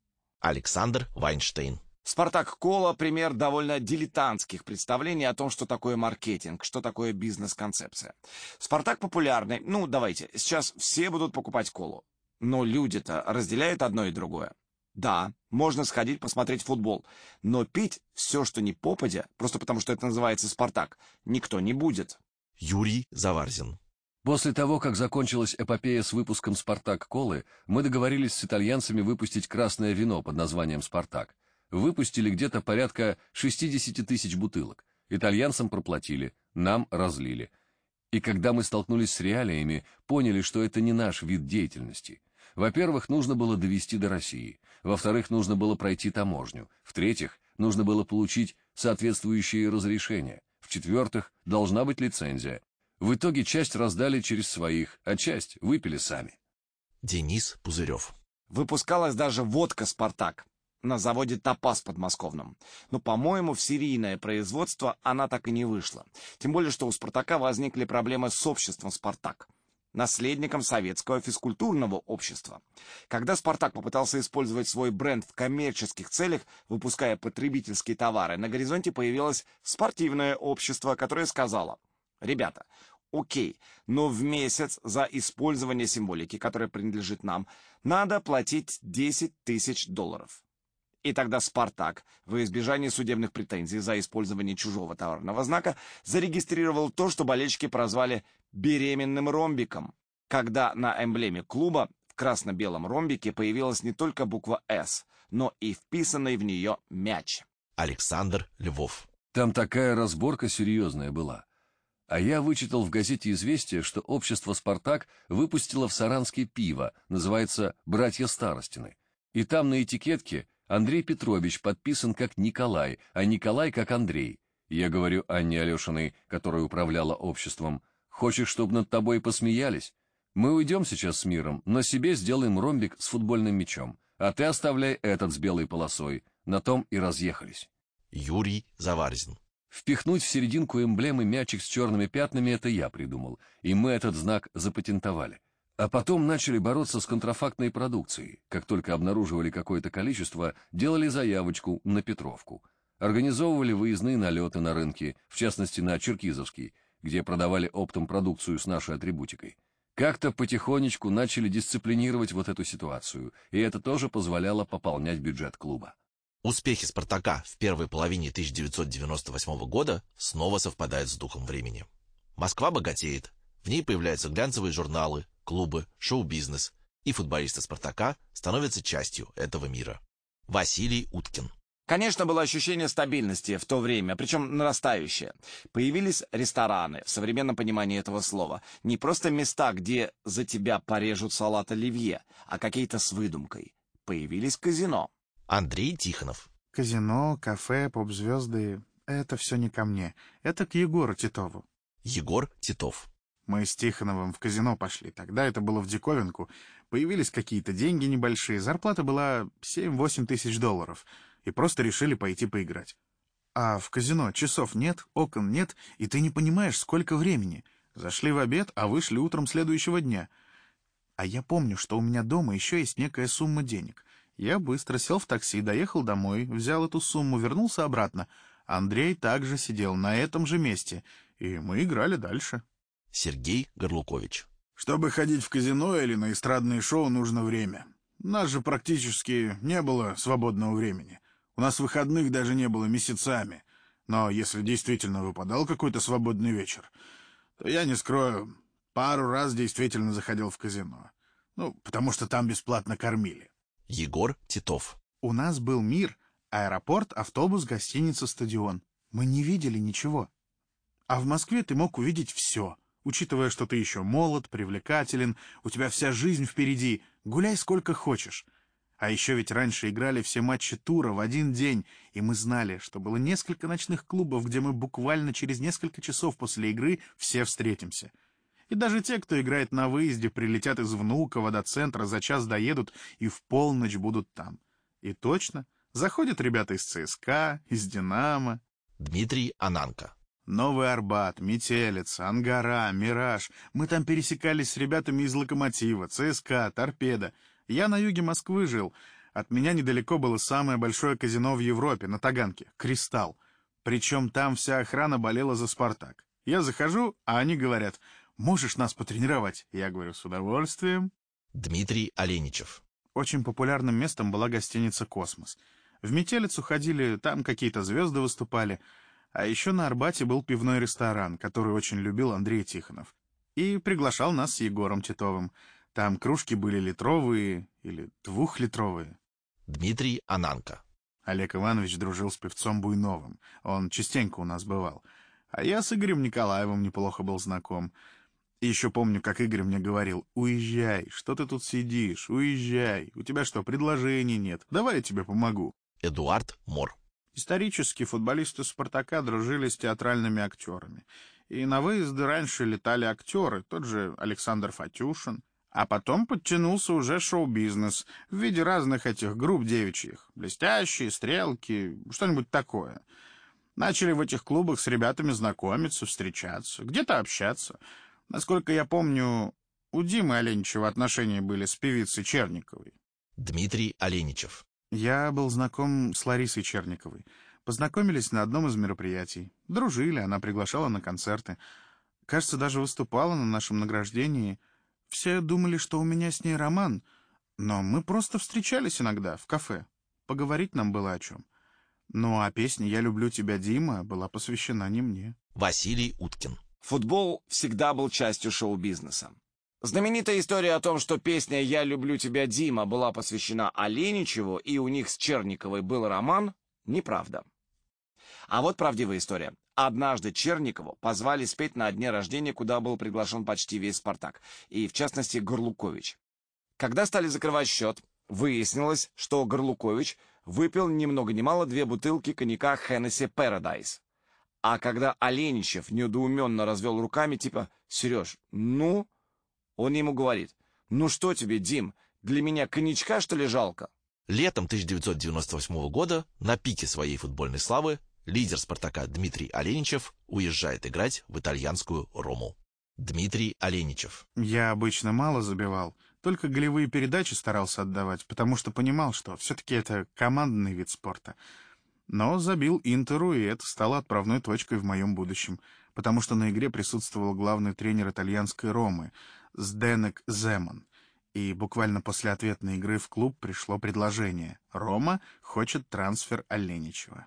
Александр Вайнштейн. «Спартак Кола» — пример довольно дилетантских представлений о том, что такое маркетинг, что такое бизнес-концепция. «Спартак» популярный. Ну, давайте, сейчас все будут покупать колу. Но люди-то разделяют одно и другое. Да, можно сходить посмотреть футбол, но пить все, что не попадя, просто потому что это называется «Спартак», никто не будет. Юрий Заварзин. После того, как закончилась эпопея с выпуском «Спартак-колы», мы договорились с итальянцами выпустить красное вино под названием «Спартак». Выпустили где-то порядка 60 тысяч бутылок. Итальянцам проплатили, нам разлили. И когда мы столкнулись с реалиями, поняли, что это не наш вид деятельности. Во-первых, нужно было довести до России. Во-вторых, нужно было пройти таможню. В-третьих, нужно было получить соответствующие разрешения. В-четвертых, должна быть лицензия. В итоге часть раздали через своих, а часть выпили сами. Денис Пузырев. Выпускалась даже водка «Спартак» на заводе «Топаз» подмосковном. Но, по-моему, в серийное производство она так и не вышла. Тем более, что у «Спартака» возникли проблемы с обществом «Спартак» наследником советского физкультурного общества. Когда «Спартак» попытался использовать свой бренд в коммерческих целях, выпуская потребительские товары, на горизонте появилось спортивное общество, которое сказало – Ребята, окей, но в месяц за использование символики, которая принадлежит нам, надо платить 10 тысяч долларов. И тогда «Спартак» во избежание судебных претензий за использование чужого товарного знака зарегистрировал то, что болельщики прозвали «беременным ромбиком», когда на эмблеме клуба в красно-белом ромбике появилась не только буква «С», но и вписанный в нее мяч. Александр Львов. Там такая разборка серьезная была. А я вычитал в газете «Известия», что общество «Спартак» выпустило в Саранске пиво, называется «Братья Старостины». И там на этикетке Андрей Петрович подписан как Николай, а Николай как Андрей. Я говорю Анне Алешиной, которая управляла обществом, «Хочешь, чтобы над тобой посмеялись? Мы уйдем сейчас с миром, но себе сделаем ромбик с футбольным мячом, а ты оставляй этот с белой полосой». На том и разъехались. Юрий Заварзин. Впихнуть в серединку эмблемы мячик с черными пятнами — это я придумал, и мы этот знак запатентовали. А потом начали бороться с контрафактной продукцией. Как только обнаруживали какое-то количество, делали заявочку на Петровку. Организовывали выездные налеты на рынки, в частности на Черкизовский, где продавали оптом продукцию с нашей атрибутикой. Как-то потихонечку начали дисциплинировать вот эту ситуацию, и это тоже позволяло пополнять бюджет клуба. Успехи «Спартака» в первой половине 1998 года снова совпадают с духом времени. Москва богатеет, в ней появляются глянцевые журналы, клубы, шоу-бизнес, и футболисты «Спартака» становятся частью этого мира. Василий Уткин. Конечно, было ощущение стабильности в то время, причем нарастающее. Появились рестораны, в современном понимании этого слова. Не просто места, где за тебя порежут салат оливье, а какие-то с выдумкой. Появились казино. Андрей Тихонов. Казино, кафе, поп-звезды — это все не ко мне. Это к Егору Титову. Егор Титов. Мы с Тихоновым в казино пошли. Тогда это было в диковинку. Появились какие-то деньги небольшие. Зарплата была 7-8 тысяч долларов. И просто решили пойти поиграть. А в казино часов нет, окон нет, и ты не понимаешь, сколько времени. Зашли в обед, а вышли утром следующего дня. А я помню, что у меня дома еще есть некая сумма денег. Я быстро сел в такси, доехал домой, взял эту сумму, вернулся обратно. Андрей также сидел на этом же месте, и мы играли дальше. Сергей Горлукович. Чтобы ходить в казино или на эстрадные шоу, нужно время. У нас же практически не было свободного времени. У нас выходных даже не было месяцами. Но если действительно выпадал какой-то свободный вечер, то я не скрою, пару раз действительно заходил в казино. Ну, потому что там бесплатно кормили. Егор Титов. У нас был мир, аэропорт, автобус, гостиница, стадион. Мы не видели ничего. А в Москве ты мог увидеть все, учитывая, что ты еще молод, привлекателен, у тебя вся жизнь впереди, гуляй сколько хочешь. А еще ведь раньше играли все матчи тура в один день, и мы знали, что было несколько ночных клубов, где мы буквально через несколько часов после игры все встретимся. И даже те, кто играет на выезде, прилетят из Внуково до центра, за час доедут и в полночь будут там. И точно, заходят ребята из ЦСКА, из «Динамо». Дмитрий Ананко. Новый Арбат, Метелица, Ангара, Мираж. Мы там пересекались с ребятами из «Локомотива», ЦСКА, Торпеда. Я на юге Москвы жил. От меня недалеко было самое большое казино в Европе, на Таганке, «Кристалл». Причем там вся охрана болела за «Спартак». Я захожу, а они говорят, можешь нас потренировать? Я говорю, с удовольствием. Дмитрий Оленичев. Очень популярным местом была гостиница «Космос». В Метелицу ходили, там какие-то звезды выступали. А еще на Арбате был пивной ресторан, который очень любил Андрей Тихонов. И приглашал нас с Егором Титовым. Там кружки были литровые или двухлитровые. Дмитрий Ананко. Олег Иванович дружил с певцом Буйновым. Он частенько у нас бывал. А я с Игорем Николаевым неплохо был знаком. И еще помню, как Игорь мне говорил, «Уезжай, что ты тут сидишь? Уезжай. У тебя что, предложений нет? Давай я тебе помогу». Эдуард Мор. Исторически футболисты «Спартака» дружили с театральными актерами. И на выезды раньше летали актеры, тот же Александр Фатюшин. А потом подтянулся уже шоу-бизнес в виде разных этих групп девичьих. Блестящие, стрелки, что-нибудь такое. Начали в этих клубах с ребятами знакомиться, встречаться, где-то общаться. Насколько я помню, у Димы Оленичева отношения были с певицей Черниковой. Дмитрий Оленичев. Я был знаком с Ларисой Черниковой. Познакомились на одном из мероприятий. Дружили, она приглашала на концерты. Кажется, даже выступала на нашем награждении. Все думали, что у меня с ней роман, но мы просто встречались иногда в кафе. Поговорить нам было о чем. Ну а песня «Я люблю тебя, Дима» была посвящена не мне. Василий Уткин. Футбол всегда был частью шоу-бизнеса. Знаменитая история о том, что песня «Я люблю тебя, Дима» была посвящена Оленичеву, и у них с Черниковой был роман, неправда. А вот правдивая история. Однажды Черникову позвали спеть на дне рождения, куда был приглашен почти весь «Спартак», и, в частности, Горлукович. Когда стали закрывать счет, выяснилось, что Горлукович выпил ни много ни мало две бутылки коньяка Hennessy Paradise. А когда Оленичев недоуменно развел руками, типа «Сереж, ну...» Он ему говорит «Ну что тебе, Дим, для меня коньячка, что ли, жалко?» Летом 1998 года, на пике своей футбольной славы, лидер «Спартака» Дмитрий Оленичев уезжает играть в итальянскую Рому. Дмитрий Оленичев. Я обычно мало забивал, только голевые передачи старался отдавать, потому что понимал, что все-таки это командный вид спорта. Но забил Интеру, и это стало отправной точкой в моем будущем, потому что на игре присутствовал главный тренер итальянской Ромы, Сденек Земан. И буквально после ответной игры в клуб пришло предложение. Рома хочет трансфер Оленичева.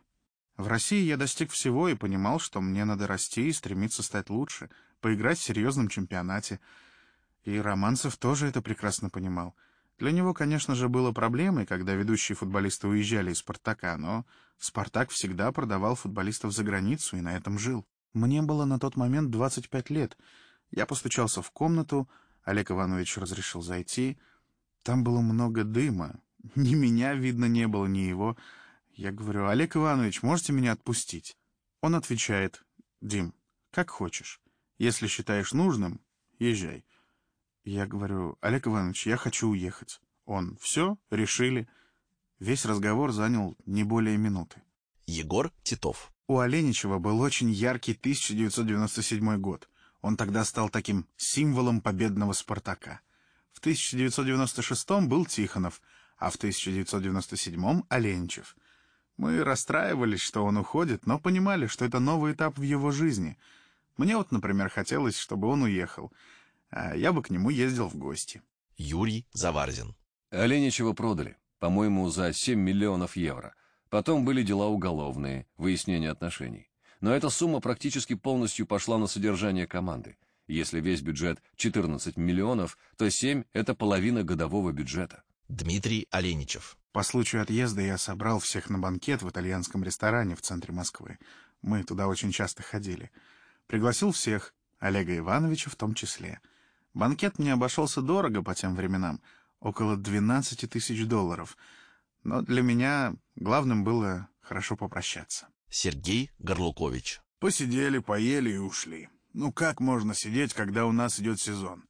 В России я достиг всего и понимал, что мне надо расти и стремиться стать лучше, поиграть в серьезном чемпионате. И Романцев тоже это прекрасно понимал. Для него, конечно же, было проблемой, когда ведущие футболисты уезжали из «Спартака», но «Спартак» всегда продавал футболистов за границу и на этом жил. Мне было на тот момент 25 лет. Я постучался в комнату, Олег Иванович разрешил зайти. Там было много дыма. Ни меня, видно, не было, ни его. Я говорю, Олег Иванович, можете меня отпустить? Он отвечает, Дим, как хочешь. Если считаешь нужным, езжай. Я говорю, Олег Иванович, я хочу уехать. Он, все, решили. Весь разговор занял не более минуты. Егор Титов. У Оленичева был очень яркий 1997 год. Он тогда стал таким символом победного «Спартака». В 1996 был Тихонов, а в 1997 — Оленичев. Мы расстраивались, что он уходит, но понимали, что это новый этап в его жизни. Мне вот, например, хотелось, чтобы он уехал, а я бы к нему ездил в гости. Юрий Заварзин. Оленичева продали, по-моему, за 7 миллионов евро. Потом были дела уголовные, выяснение отношений. Но эта сумма практически полностью пошла на содержание команды. Если весь бюджет 14 миллионов, то 7 — это половина годового бюджета. Дмитрий Оленичев. По случаю отъезда я собрал всех на банкет в итальянском ресторане в центре Москвы. Мы туда очень часто ходили. Пригласил всех, Олега Ивановича в том числе. Банкет мне обошелся дорого по тем временам, около 12 тысяч долларов. Но для меня главным было хорошо попрощаться. Сергей Горлукович. Посидели, поели и ушли. Ну как можно сидеть, когда у нас идет сезон?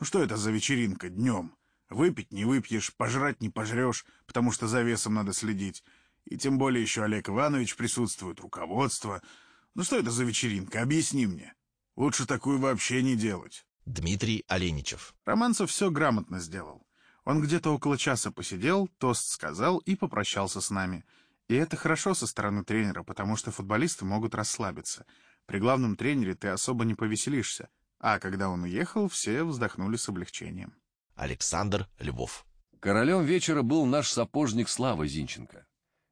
Ну что это за вечеринка днем? Выпить не выпьешь, пожрать не пожрешь, потому что за весом надо следить. И тем более еще Олег Иванович присутствует, руководство. Ну что это за вечеринка? Объясни мне. Лучше такую вообще не делать. Дмитрий Оленичев. Романцев все грамотно сделал. Он где-то около часа посидел, тост сказал и попрощался с нами. И это хорошо со стороны тренера, потому что футболисты могут расслабиться. При главном тренере ты особо не повеселишься. А когда он уехал, все вздохнули с облегчением. Александр Львов. Королем вечера был наш сапожник Слава Зинченко.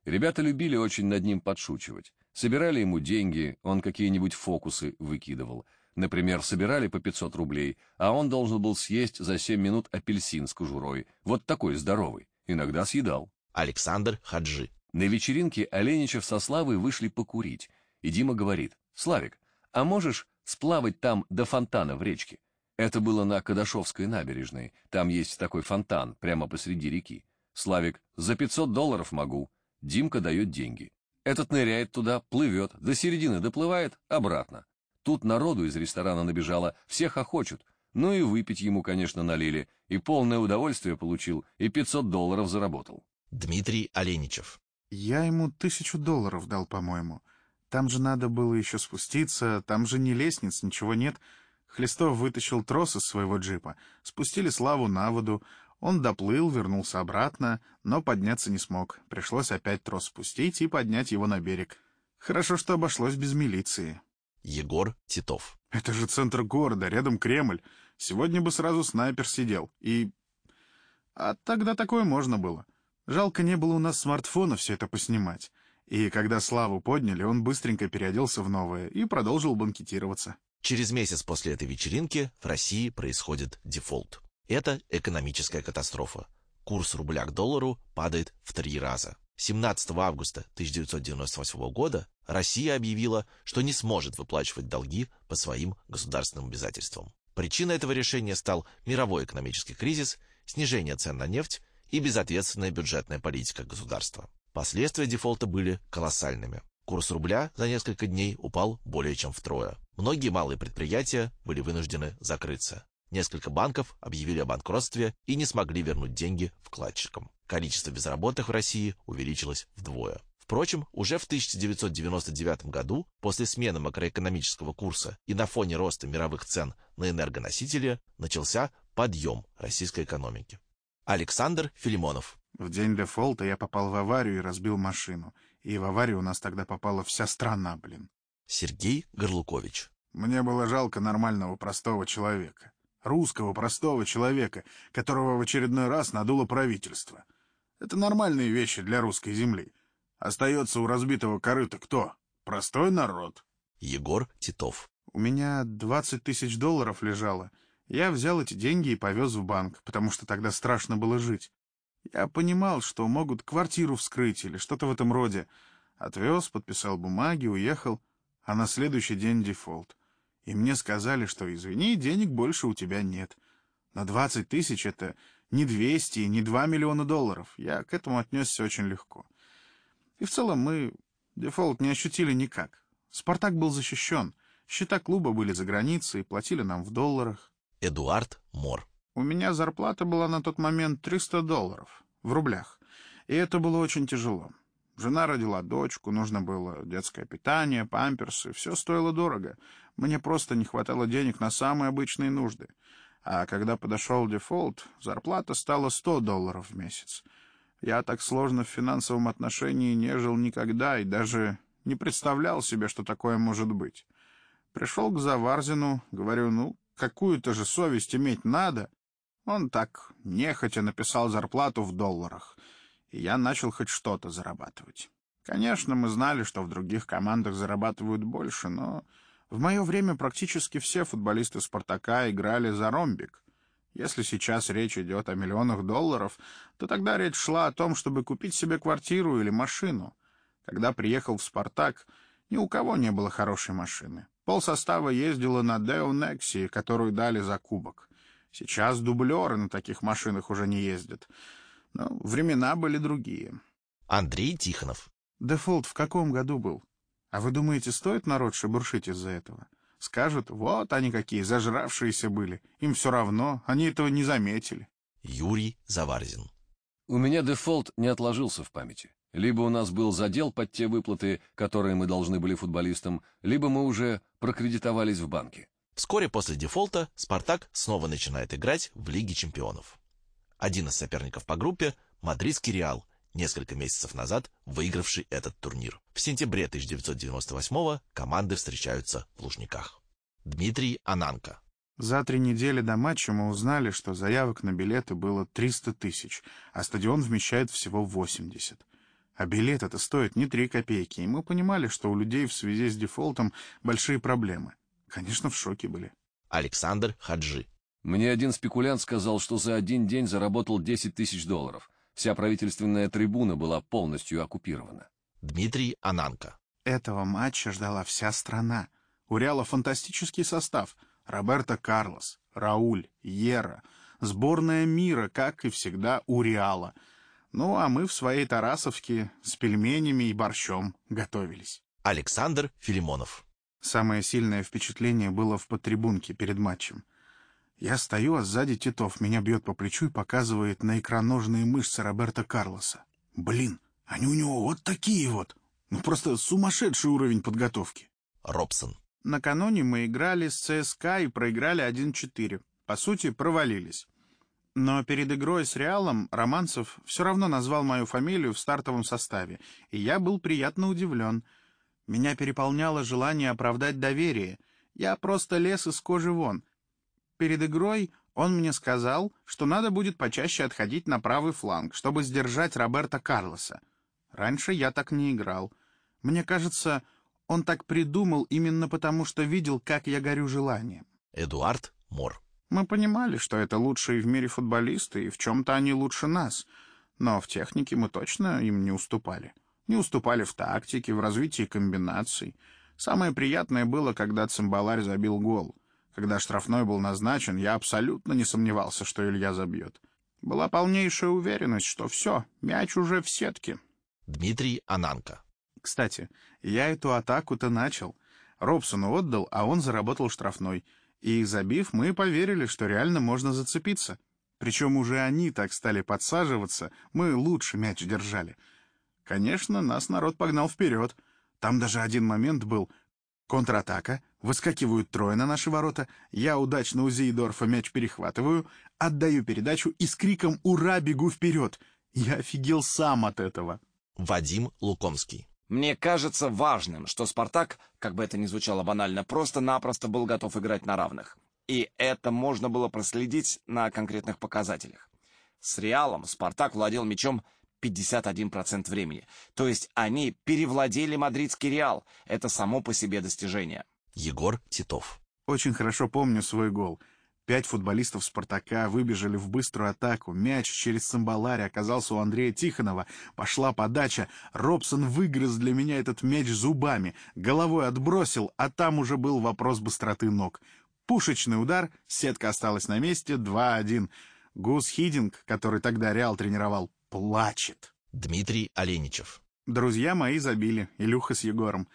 Ребята любили очень над ним подшучивать. Собирали ему деньги, он какие-нибудь фокусы выкидывал. Например, собирали по 500 рублей, а он должен был съесть за 7 минут апельсин с кожурой. Вот такой здоровый. Иногда съедал. Александр Хаджи. На вечеринке Оленичев со Славой вышли покурить. И Дима говорит, «Славик, а можешь сплавать там до фонтана в речке?» Это было на Кадашовской набережной. Там есть такой фонтан, прямо посреди реки. Славик, за 500 долларов могу. Димка дает деньги. Этот ныряет туда, плывет, до середины доплывает, обратно. Тут народу из ресторана набежало, всех охочут. Ну и выпить ему, конечно, налили, и полное удовольствие получил, и 500 долларов заработал. Дмитрий Оленичев. Я ему тысячу долларов дал, по-моему. Там же надо было еще спуститься, там же ни лестниц, ничего нет. Хлестов вытащил трос из своего джипа, спустили Славу на воду. Он доплыл, вернулся обратно, но подняться не смог. Пришлось опять трос спустить и поднять его на берег. Хорошо, что обошлось без милиции. Егор Титов. Это же центр города, рядом Кремль. Сегодня бы сразу снайпер сидел. И... А тогда такое можно было. Жалко, не было у нас смартфона все это поснимать. И когда Славу подняли, он быстренько переоделся в новое и продолжил банкетироваться. Через месяц после этой вечеринки в России происходит дефолт. Это экономическая катастрофа. Курс рубля к доллару падает в три раза. 17 августа 1998 года Россия объявила, что не сможет выплачивать долги по своим государственным обязательствам. Причиной этого решения стал мировой экономический кризис, снижение цен на нефть и безответственная бюджетная политика государства. Последствия дефолта были колоссальными. Курс рубля за несколько дней упал более чем втрое. Многие малые предприятия были вынуждены закрыться. Несколько банков объявили о банкротстве и не смогли вернуть деньги вкладчикам. Количество безработных в России увеличилось вдвое. Впрочем, уже в 1999 году, после смены макроэкономического курса и на фоне роста мировых цен на энергоносители, начался подъем российской экономики. Александр Филимонов. В день дефолта я попал в аварию и разбил машину. И в аварию у нас тогда попала вся страна, блин. Сергей Горлукович. Мне было жалко нормального простого человека. Русского простого человека, которого в очередной раз надуло правительство. Это нормальные вещи для русской земли. Остается у разбитого корыта кто? Простой народ. Егор Титов. У меня 20 тысяч долларов лежало. Я взял эти деньги и повез в банк, потому что тогда страшно было жить. Я понимал, что могут квартиру вскрыть или что-то в этом роде. Отвез, подписал бумаги, уехал, а на следующий день дефолт. И мне сказали, что, извини, денег больше у тебя нет. На 20 тысяч это не 200 и не 2 миллиона долларов. Я к этому отнесся очень легко. И в целом мы дефолт не ощутили никак. «Спартак» был защищен. Счета клуба были за границей, платили нам в долларах. Эдуард Мор. У меня зарплата была на тот момент 300 долларов в рублях. И это было очень тяжело. Жена родила дочку, нужно было детское питание, памперсы. Все стоило дорого. Мне просто не хватало денег на самые обычные нужды. А когда подошел дефолт, зарплата стала 100 долларов в месяц. Я так сложно в финансовом отношении не жил никогда и даже не представлял себе, что такое может быть. Пришел к Заварзину, говорю, ну, какую-то же совесть иметь надо. Он так нехотя написал зарплату в долларах, и я начал хоть что-то зарабатывать. Конечно, мы знали, что в других командах зарабатывают больше, но в мое время практически все футболисты «Спартака» играли за ромбик. Если сейчас речь идет о миллионах долларов, то тогда речь шла о том, чтобы купить себе квартиру или машину. Когда приехал в «Спартак», ни у кого не было хорошей машины. Пол состава ездило на Део Некси, которую дали за кубок. Сейчас дублеры на таких машинах уже не ездят. Но времена были другие. Андрей Тихонов. Дефолт в каком году был? А вы думаете, стоит народ шебуршить из-за этого? Скажут, вот они какие, зажравшиеся были. Им все равно, они этого не заметили. Юрий Заварзин. У меня дефолт не отложился в памяти. Либо у нас был задел под те выплаты, которые мы должны были футболистам, либо мы уже прокредитовались в банке. Вскоре после дефолта «Спартак» снова начинает играть в Лиге чемпионов. Один из соперников по группе – мадридский «Реал», несколько месяцев назад выигравший этот турнир. В сентябре 1998 команды встречаются в Лужниках. Дмитрий Ананко. За три недели до матча мы узнали, что заявок на билеты было 300 тысяч, а стадион вмещает всего 80. А билет это стоит не 3 копейки, и мы понимали, что у людей в связи с дефолтом большие проблемы. Конечно, в шоке были. Александр Хаджи. Мне один спекулянт сказал, что за один день заработал 10 тысяч долларов. Вся правительственная трибуна была полностью оккупирована. Дмитрий Ананко. Этого матча ждала вся страна. У Реала фантастический состав. Роберто Карлос, Рауль, Ера. Сборная мира, как и всегда, у Реала. Ну, а мы в своей Тарасовке с пельменями и борщом готовились. Александр Филимонов. Самое сильное впечатление было в подтрибунке перед матчем. Я стою, а сзади Титов меня бьет по плечу и показывает на икроножные мышцы Роберта Карлоса. Блин, они у него вот такие вот. Ну, просто сумасшедший уровень подготовки. Робсон. Накануне мы играли с ЦСКА и проиграли 1-4. По сути, провалились. Но перед игрой с Реалом Романцев все равно назвал мою фамилию в стартовом составе, и я был приятно удивлен. Меня переполняло желание оправдать доверие. Я просто лез из кожи вон. Перед игрой он мне сказал, что надо будет почаще отходить на правый фланг, чтобы сдержать Роберта Карлоса. Раньше я так не играл. Мне кажется, он так придумал именно потому, что видел, как я горю желанием. Эдуард Мор. Мы понимали, что это лучшие в мире футболисты, и в чем-то они лучше нас. Но в технике мы точно им не уступали. Не уступали в тактике, в развитии комбинаций. Самое приятное было, когда цимбаларь забил гол. Когда штрафной был назначен, я абсолютно не сомневался, что Илья забьет. Была полнейшая уверенность, что все, мяч уже в сетке. Дмитрий Ананко. Кстати, я эту атаку-то начал. Робсону отдал, а он заработал штрафной. И, забив, мы поверили, что реально можно зацепиться. Причем уже они так стали подсаживаться, мы лучше мяч держали. Конечно, нас народ погнал вперед. Там даже один момент был. Контратака, выскакивают трое на наши ворота, я удачно у Зейдорфа мяч перехватываю, отдаю передачу и с криком «Ура!» бегу вперед. Я офигел сам от этого. Вадим Лукомский. Мне кажется важным, что «Спартак», как бы это ни звучало банально, просто-напросто был готов играть на равных. И это можно было проследить на конкретных показателях. С «Реалом» «Спартак» владел мячом 51% времени. То есть они перевладели мадридский «Реал». Это само по себе достижение. Егор Титов. Очень хорошо помню свой гол — Пять футболистов «Спартака» выбежали в быструю атаку. Мяч через цимбаларе оказался у Андрея Тихонова. Пошла подача. Робсон выгрыз для меня этот мяч зубами. Головой отбросил, а там уже был вопрос быстроты ног. Пушечный удар, сетка осталась на месте, 2-1. Гус Хидинг, который тогда Реал тренировал, плачет. Дмитрий Оленичев. Друзья мои забили, Илюха с Егором.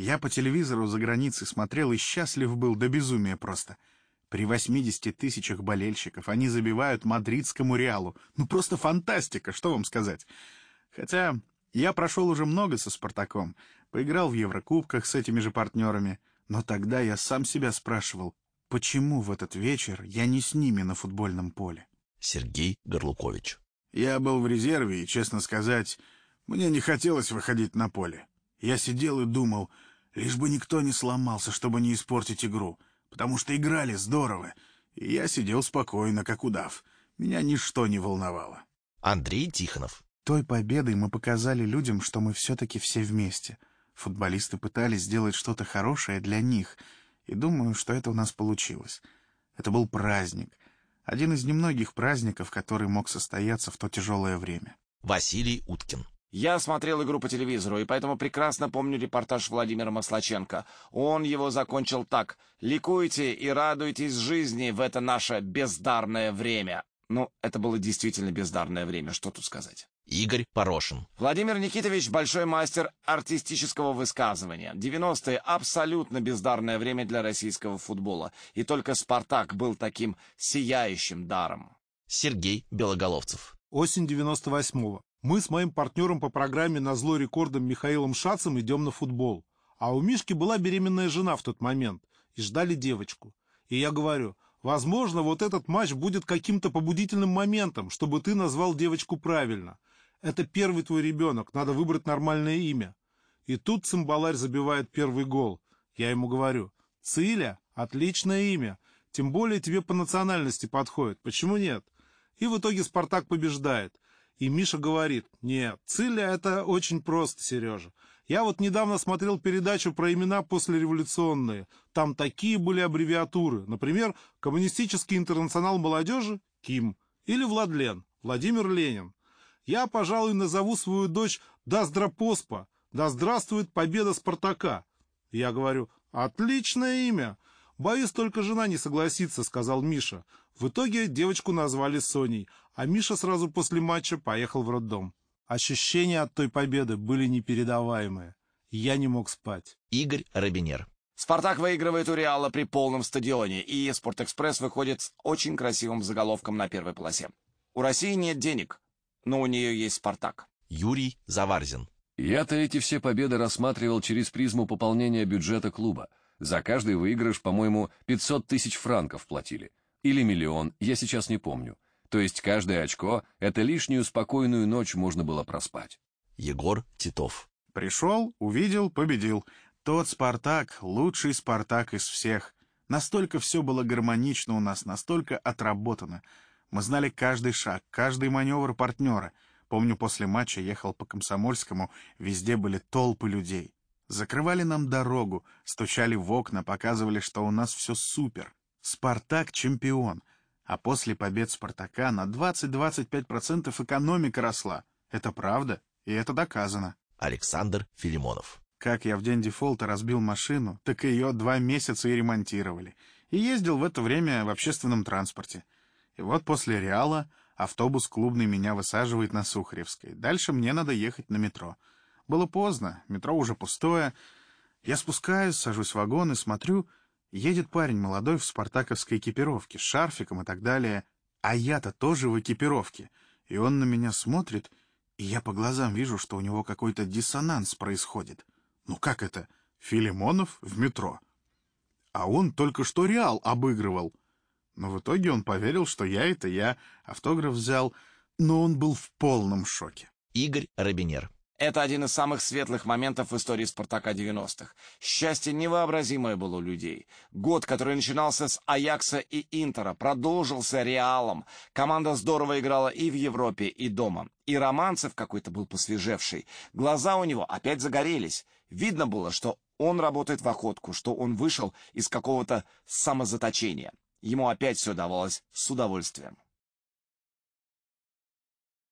Я по телевизору за границей смотрел и счастлив был до безумия просто. — при 80 тысячах болельщиков они забивают мадридскому Реалу. Ну просто фантастика, что вам сказать. Хотя я прошел уже много со «Спартаком», поиграл в Еврокубках с этими же партнерами, но тогда я сам себя спрашивал, почему в этот вечер я не с ними на футбольном поле. Сергей Горлукович. Я был в резерве, и, честно сказать, мне не хотелось выходить на поле. Я сидел и думал, лишь бы никто не сломался, чтобы не испортить игру потому что играли здорово, и я сидел спокойно, как удав. Меня ничто не волновало. Андрей Тихонов. Той победой мы показали людям, что мы все-таки все вместе. Футболисты пытались сделать что-то хорошее для них, и думаю, что это у нас получилось. Это был праздник. Один из немногих праздников, который мог состояться в то тяжелое время. Василий Уткин. Я смотрел игру по телевизору, и поэтому прекрасно помню репортаж Владимира Маслаченко. Он его закончил так. «Ликуйте и радуйтесь жизни в это наше бездарное время». Ну, это было действительно бездарное время, что тут сказать. Игорь Порошин. Владимир Никитович — большой мастер артистического высказывания. 90-е — абсолютно бездарное время для российского футбола. И только «Спартак» был таким сияющим даром. Сергей Белоголовцев. Осень 98-го. Мы с моим партнером по программе «На зло рекордом» Михаилом Шацем идем на футбол. А у Мишки была беременная жена в тот момент, и ждали девочку. И я говорю, возможно, вот этот матч будет каким-то побудительным моментом, чтобы ты назвал девочку правильно. Это первый твой ребенок, надо выбрать нормальное имя. И тут цимбаларь забивает первый гол. Я ему говорю, Циля — отличное имя, тем более тебе по национальности подходит, почему нет? И в итоге Спартак побеждает. И Миша говорит, нет, Циля это очень просто, Сережа. Я вот недавно смотрел передачу про имена послереволюционные. Там такие были аббревиатуры. Например, Коммунистический интернационал молодежи – КИМ. Или Владлен – Владимир Ленин. Я, пожалуй, назову свою дочь Даздропоспа. Да здравствует победа Спартака. Я говорю, отличное имя. Боюсь, только жена не согласится, сказал Миша. В итоге девочку назвали Соней, а Миша сразу после матча поехал в роддом. Ощущения от той победы были непередаваемые. Я не мог спать. Игорь Робинер. «Спартак» выигрывает у «Реала» при полном стадионе, и «Спортэкспресс» выходит с очень красивым заголовком на первой полосе. У России нет денег, но у нее есть «Спартак». Юрий Заварзин. Я-то эти все победы рассматривал через призму пополнения бюджета клуба. За каждый выигрыш, по-моему, 500 тысяч франков платили. Или миллион, я сейчас не помню. То есть каждое очко — это лишнюю спокойную ночь можно было проспать. Егор Титов. Пришел, увидел, победил. Тот «Спартак» — лучший «Спартак» из всех. Настолько все было гармонично у нас, настолько отработано. Мы знали каждый шаг, каждый маневр партнера. Помню, после матча ехал по Комсомольскому, везде были толпы людей. Закрывали нам дорогу, стучали в окна, показывали, что у нас все супер. «Спартак» — чемпион. А после побед «Спартака» на 20-25% экономика росла. Это правда, и это доказано. Александр Филимонов. Как я в день дефолта разбил машину, так ее два месяца и ремонтировали. И ездил в это время в общественном транспорте. И вот после Реала автобус клубный меня высаживает на Сухаревской. Дальше мне надо ехать на метро. Было поздно, метро уже пустое. Я спускаюсь, сажусь в вагон и смотрю, едет парень молодой в спартаковской экипировке, с шарфиком и так далее. А я-то тоже в экипировке. И он на меня смотрит, и я по глазам вижу, что у него какой-то диссонанс происходит. Ну как это? Филимонов в метро. А он только что Реал обыгрывал. Но в итоге он поверил, что я — это я, автограф взял, но он был в полном шоке. Игорь Робинер. Это один из самых светлых моментов в истории «Спартака» 90-х. Счастье невообразимое было у людей. Год, который начинался с «Аякса» и «Интера», продолжился «Реалом». Команда здорово играла и в Европе, и дома. И Романцев какой-то был посвежевший. Глаза у него опять загорелись. Видно было, что он работает в охотку, что он вышел из какого-то самозаточения. Ему опять все давалось с удовольствием.